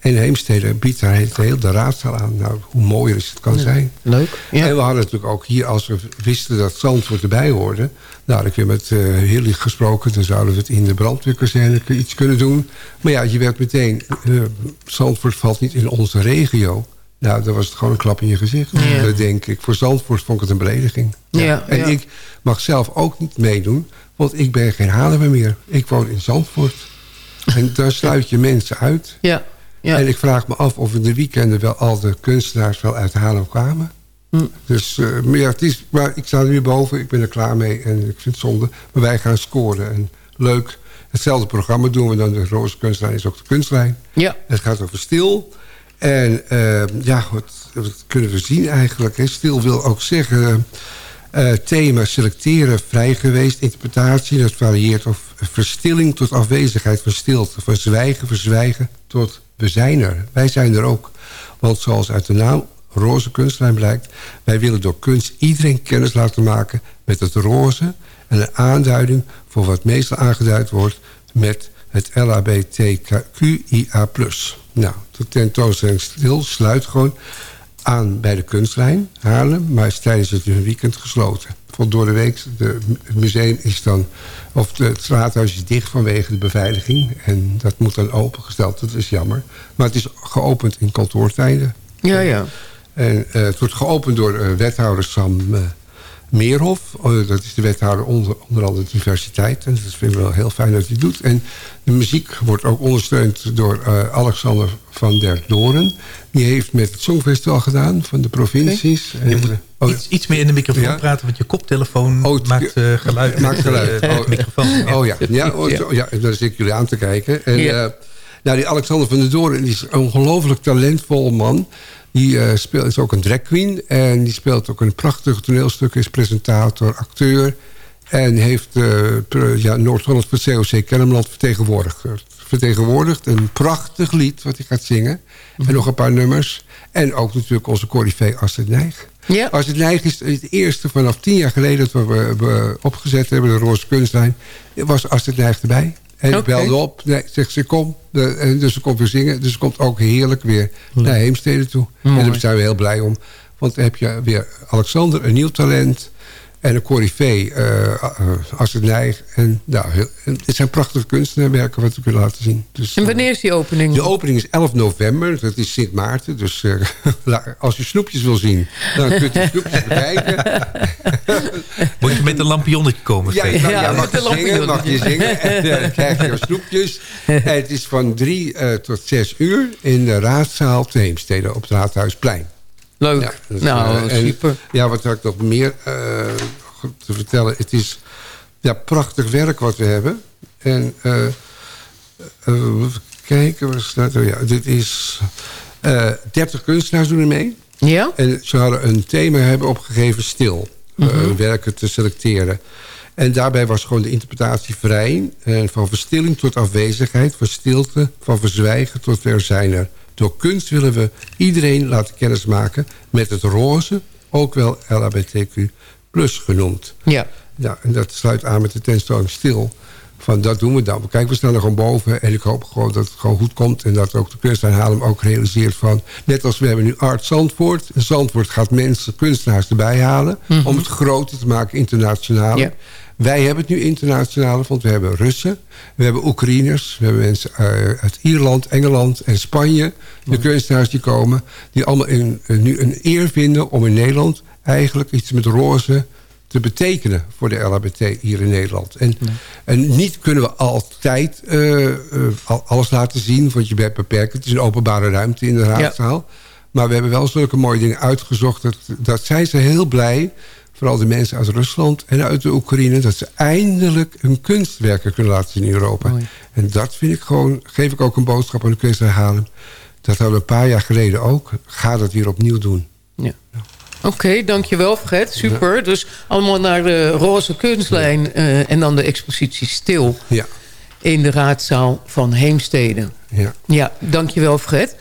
En Heemstede biedt daar heel de raadzaal aan. Nou, hoe mooier het kan ja, zijn. Leuk. Ja. En we hadden natuurlijk ook hier, als we wisten dat Zandvoort erbij hoorde... nou, had ik weer met uh, Hilly gesproken. Dan zouden we het in de brandweerkazerne iets kunnen doen. Maar ja, je werd meteen... Uh, Zandvoort valt niet in onze regio. Nou, dan was het gewoon een klap in je gezicht. Ja. Dat denk ik. Voor Zandvoort vond ik het een belediging. Ja, en ik mag zelf ook niet meedoen... want ik ben geen Haarlemmer meer. Ik woon in Zandvoort. En daar sluit je mensen uit... Ja. Ja. En ik vraag me af of in de weekenden wel al de kunstenaars wel uit Haarlem kwamen. Mm. Dus uh, maar ja, het is, maar ik sta er nu boven, ik ben er klaar mee en ik vind het zonde. Maar wij gaan scoren en leuk. Hetzelfde programma doen we dan. De Roze Kunstlijn is ook de kunstlijn. Ja. Het gaat over stil. En uh, ja, wat, wat, kunnen we zien eigenlijk? Hè? Stil wil ook zeggen... Uh, thema selecteren, vrij geweest, interpretatie... dat varieert of verstilling tot afwezigheid van stilte. Van zwijgen, verzwijgen tot we zijn er. Wij zijn er ook. Want zoals uit de naam roze kunstlijn blijkt... wij willen door kunst iedereen kennis laten maken met het roze... en een aanduiding voor wat meestal aangeduid wordt met het LHBTQIA+. Nou, de tentoonstelling stil sluit gewoon aan bij de kunstlijn Haarlem... maar is tijdens het weekend gesloten. Want door de week, de, het museum is dan... of het straathuis is dicht vanwege de beveiliging. En dat moet dan opengesteld, dat is jammer. Maar het is geopend in kantoortijden. Ja, ja. En uh, het wordt geopend door uh, wethouder Sam uh, Meerhof. Uh, dat is de wethouder onder, onder andere diversiteit. En dat vinden we wel heel fijn dat hij doet. En de muziek wordt ook ondersteund door uh, Alexander van der Doren. Die heeft met het Songfestival gedaan van de provincies. Okay. En, oh, iets, iets meer in de microfoon ja? praten, want je koptelefoon oh, maakt uh, geluid. Maakt geluid. oh, microfoon. Oh ja, ja, oh, ja. ja daar zit ik jullie aan te kijken. En, ja. Nou, die Alexander van der die is een ongelooflijk talentvol man. Die uh, speelt, is ook een drag queen. En die speelt ook een prachtig toneelstuk. Is presentator, acteur. En heeft uh, ja, Noord-Holland voor COC Kennemerland vertegenwoordigd. Vertegenwoordigd. Een prachtig lied wat hij gaat zingen. Mm. En nog een paar nummers. En ook natuurlijk onze corifee Astrid Nijg. Ja. Astrid Nijg is het eerste vanaf tien jaar geleden... dat we, we opgezet hebben, de Roze Kunstlijn. Was Astrid Nijg erbij. En ik belde op. Nee, zegt ze, kom. De, en dus ze komt weer zingen. Dus ze komt ook heerlijk weer naar Heemstede toe. Mooi. En daar zijn we heel blij om. Want dan heb je weer Alexander, een nieuw talent. En een corifee, uh, uh, Astrid Nijg. En nou, heel, het zijn prachtige kunstenwerken wat we kunnen laten zien. Dus, en wanneer is die opening? De opening is 11 november. Dat is Sint Maarten. Dus uh, als je snoepjes wil zien, dan kunt je snoepjes bekijken. Moet je met een lampionnetje komen? Ja, ja, ja, mag, je zingen, mag je zingen. En dan krijg je snoepjes. En het is van 3 tot 6 uur in de raadzaal te Heemstede op het Raadhuisplein. Leuk. Ja, dus, nou, uh, super. Ja, wat heb ik nog meer uh, te vertellen? Het is ja, prachtig werk wat we hebben. En uh, even kijken, waar staat er? Ja, dit is 30 kunstenaars doen er mee. Ja. En ze hadden een thema hebben opgegeven stil. Mm -hmm. werken te selecteren. En daarbij was gewoon de interpretatie vrij. Van verstilling tot afwezigheid. Van stilte, van verzwijgen tot verzijner. Door kunst willen we iedereen laten kennismaken met het roze, ook wel LHBTQ plus genoemd. Ja. ja. En dat sluit aan met de tentoonstelling stil. Van dat doen we dan. Kijk, we staan er gewoon boven. En ik hoop gewoon dat het gewoon goed komt. En dat ook de kunstenaar Haarlem ook realiseert van... Net als we hebben nu Art Zandvoort. Zandvoort gaat mensen, kunstenaars erbij halen. Mm -hmm. Om het groter te maken internationaal. Ja. Wij hebben het nu internationaal, want we hebben Russen, we hebben Oekraïners, we hebben mensen uit Ierland, Engeland en Spanje. De kunstenaars die komen, die allemaal in, nu een eer vinden om in Nederland eigenlijk iets met roze te betekenen voor de LHBT hier in Nederland. En, niet kunnen we altijd uh, uh, alles laten zien, want je bent beperkt. Het is een openbare ruimte in de raadzaal. Ja. Maar we hebben wel zulke mooie dingen uitgezocht. Dat, dat zijn ze heel blij vooral de mensen uit Rusland en uit de Oekraïne... dat ze eindelijk hun kunstwerken kunnen laten zien in Europa. Mooi. En dat vind ik gewoon, geef ik ook een boodschap aan de kunstenaar. Dat hadden we een paar jaar geleden ook. Ga dat weer opnieuw doen. Ja. ja. Oké, okay, dankjewel Fred. Super. Ja. Dus allemaal naar de roze kunstlijn ja. uh, en dan de expositie Stil. Ja. In de raadzaal van Heemstede. Ja. Ja, dankjewel Fred.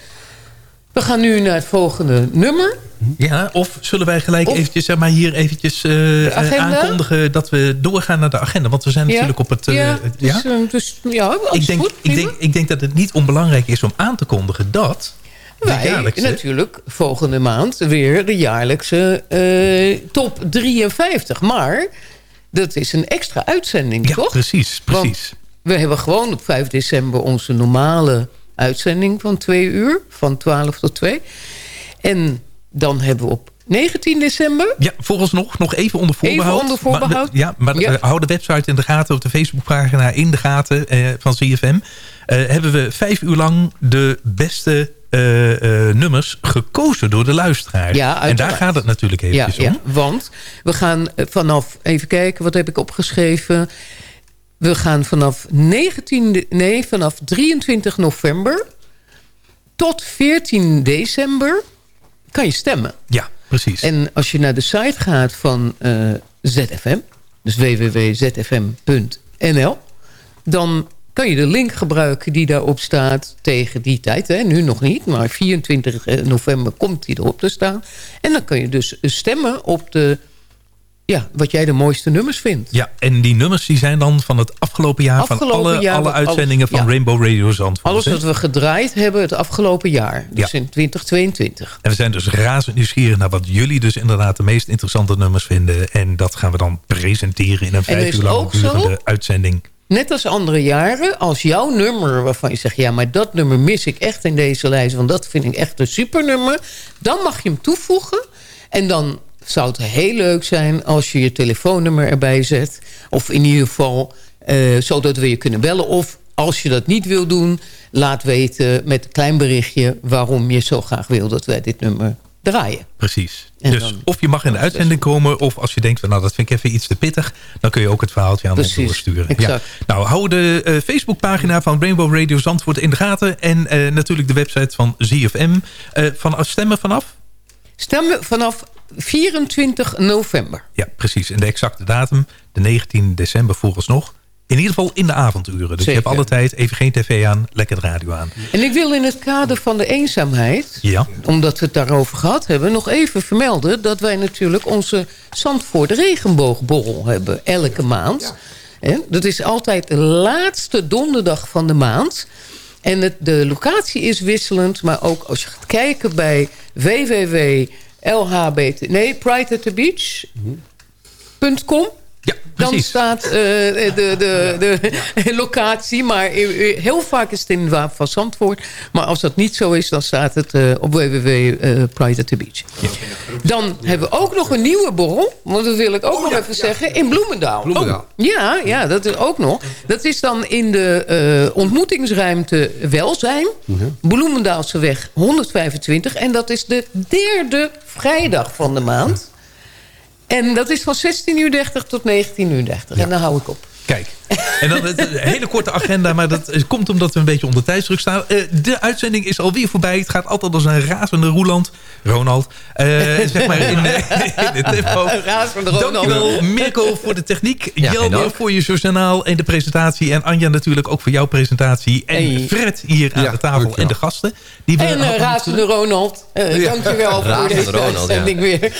We gaan nu naar het volgende nummer. Ja, of zullen wij gelijk of, eventjes, zeg maar, hier eventjes uh, aankondigen... dat we doorgaan naar de agenda? Want we zijn ja. natuurlijk op het... Uh, ja, dus, ja? Dus, ja ik, denk, goed, ik, denk, ik denk dat het niet onbelangrijk is om aan te kondigen dat... Wij natuurlijk volgende maand weer de jaarlijkse uh, top 53. Maar dat is een extra uitzending, ja, toch? precies, precies. Want we hebben gewoon op 5 december onze normale uitzending van twee uur. Van 12 tot 2. En dan hebben we op 19 december. Ja, volgens nog, nog even onder voorbehoud. Even onder voorbehoud. Maar, ja, maar ja. Uh, hou de website in de gaten, of de Facebookpagina in de gaten uh, van CFM. Uh, hebben we vijf uur lang de beste nummers gekozen door de luisteraar. Ja, en daar gaat het natuurlijk eventjes ja, om. Ja, want we gaan vanaf, even kijken, wat heb ik opgeschreven... We gaan vanaf 19, nee, vanaf 23 november tot 14 december kan je stemmen. Ja, precies. En als je naar de site gaat van uh, ZFM, dus www.zfm.nl, dan kan je de link gebruiken die daarop staat tegen die tijd. Hè? Nu nog niet, maar 24 november komt die erop te staan. En dan kan je dus stemmen op de ja, wat jij de mooiste nummers vindt. Ja, en die nummers die zijn dan van het afgelopen jaar... Afgelopen van alle, jaar, alle uitzendingen alles- van ja. Rainbow Radio Zandvoort. Alles wat we gedraaid hebben het afgelopen jaar. Dus Ja. in 2022. En we zijn dus razend nieuwsgierig naar wat jullie dus inderdaad de meest interessante nummers vinden. En dat gaan we dan presenteren in een En vijf uur lang durende uitzending. Net als andere jaren, als jouw nummer waarvan je zegt... ja, maar dat nummer mis ik echt in deze lijst... want dat vind ik echt een supernummer... dan mag je hem toevoegen. En dan zou het heel leuk zijn als je je telefoonnummer erbij zet. Of in ieder geval, eh, zodat we je kunnen bellen. Of als je dat niet wil doen, laat weten met een klein berichtje... waarom je zo graag wil dat wij dit nummer draaien. Precies. En dus of je mag in de uitzending komen... of als je denkt, van, nou dat vind ik even iets te pittig... dan kun je ook het verhaaltje aan ons doorsturen. exact. Nou, hou de eh, Facebookpagina van Rainbow Radio Zandvoort in de gaten... en eh, natuurlijk de website van ZFM. Eh vanaf stemmen vanaf? Stemmen vanaf 24 november. Ja, precies. En de exacte datum, de 19 december vooralsnog. In ieder geval in de avonduren. Dus je Zeker. hebt alle tijd even geen tv aan, lekker de radio aan. En ik wil in het kader van de eenzaamheid... Ja. omdat we het daarover gehad hebben... nog even vermelden dat wij natuurlijk onze Zandvoort regenboogborrel hebben. Elke maand. Hè, Dat is altijd de laatste donderdag van de maand. En het, de locatie is wisselend. Maar ook als je gaat kijken bij www.lhbt... Nee, Pride at the Beach... .com. Ja, Dan staat eh, de, de, de locatie. Maar heel vaak is het in het Wapen van Zandvoort. Maar als dat niet zo is, dan staat het eh, op www. eh, Pride at the Beach. Dan hebben we ook nog een nieuwe borrel. Want dat wil ik ook nog even zeggen. In Bloemendaal. Bloemendaal. Oh, ja, ja, dat is ook nog. Dat is dan in de ontmoetingsruimte Welzijn. Bloemendaalseweg 125. En dat is de derde vrijdag van de maand. En dat is van 16.30 tot 19.30 En dan hou ik op. Kijk, en dan het- een hele korte agenda, maar dat eh, komt omdat we een beetje onder tijdsdruk staan. Eh, de uitzending is alweer voorbij. Het gaat altijd als een razende Roeland. Ronald. eh, zeg maar in, eh, in het tempo. Razende Ronald. Dankjewel Mirko voor de techniek. Ja, voor je journaal en de presentatie. En Anja natuurlijk ook voor jouw presentatie. En Hey. Fred hier aan Ja, de tafel dankjewel. en de gasten. Die we En uh, hadden razende Ronald. Uh, Dankjewel voor Razende deze Ronald, uitzending weer.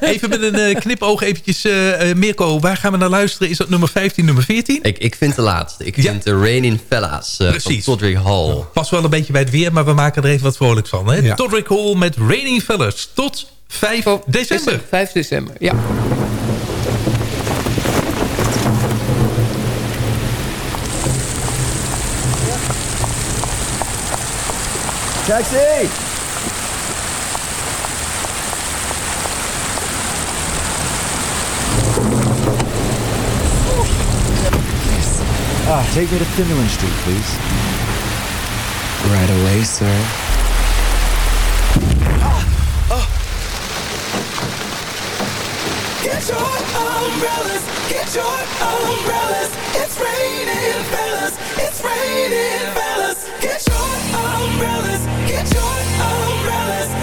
Even met een eh, knipoog eventjes. eh, eh, Mirko, waar gaan we naar luisteren? Is dat nummer 15, nummer 14? Ik, ik vind de laatste. Ik Ja. vind de Rain in Fellas uh, van Precies. Todrick Hall. Pas wel een beetje bij het weer, maar we maken er even wat vrolijks van. Hè? Ja. Todrick Hall met Raining Fellas. Tot 5 december. 5 december, ja. Taxi! Ah, take me to Finland Street, please. Right away, sir. Get your umbrellas, get your umbrellas. It's raining, fellas. It's raining, fellas. Get your umbrellas, get your umbrellas.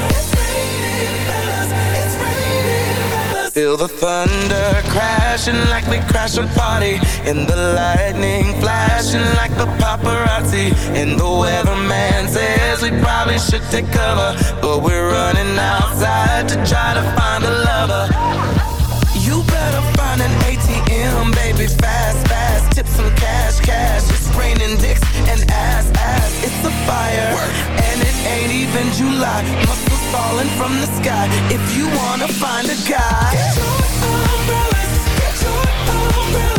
Feel the thunder crashing like we crash a party, and the lightning flashing like the paparazzi. And the weatherman says we probably should take cover, but we're running outside to try to find a lover. You better find an ATM, baby, fast, fast. Tip some cash, cash. It's raining dicks and ass, a fire, and it ain't even July. Muscles falling from the sky. If you wanna find a guy, get your umbrellas, get your umbrellas.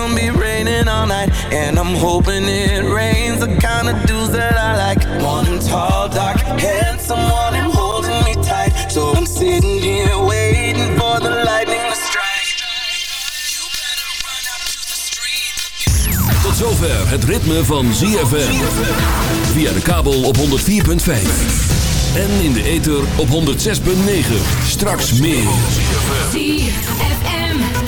Gonna be raining all night, and I'm hoping it rains the kind of dudes that I like. One tall, dark, handsome, one him holding me tight. So I'm sitting here waiting for the lightning to strike. Tot zover het ritme van ZFM. Via de kabel op 104.5. En in de ether op 106.9. Straks meer.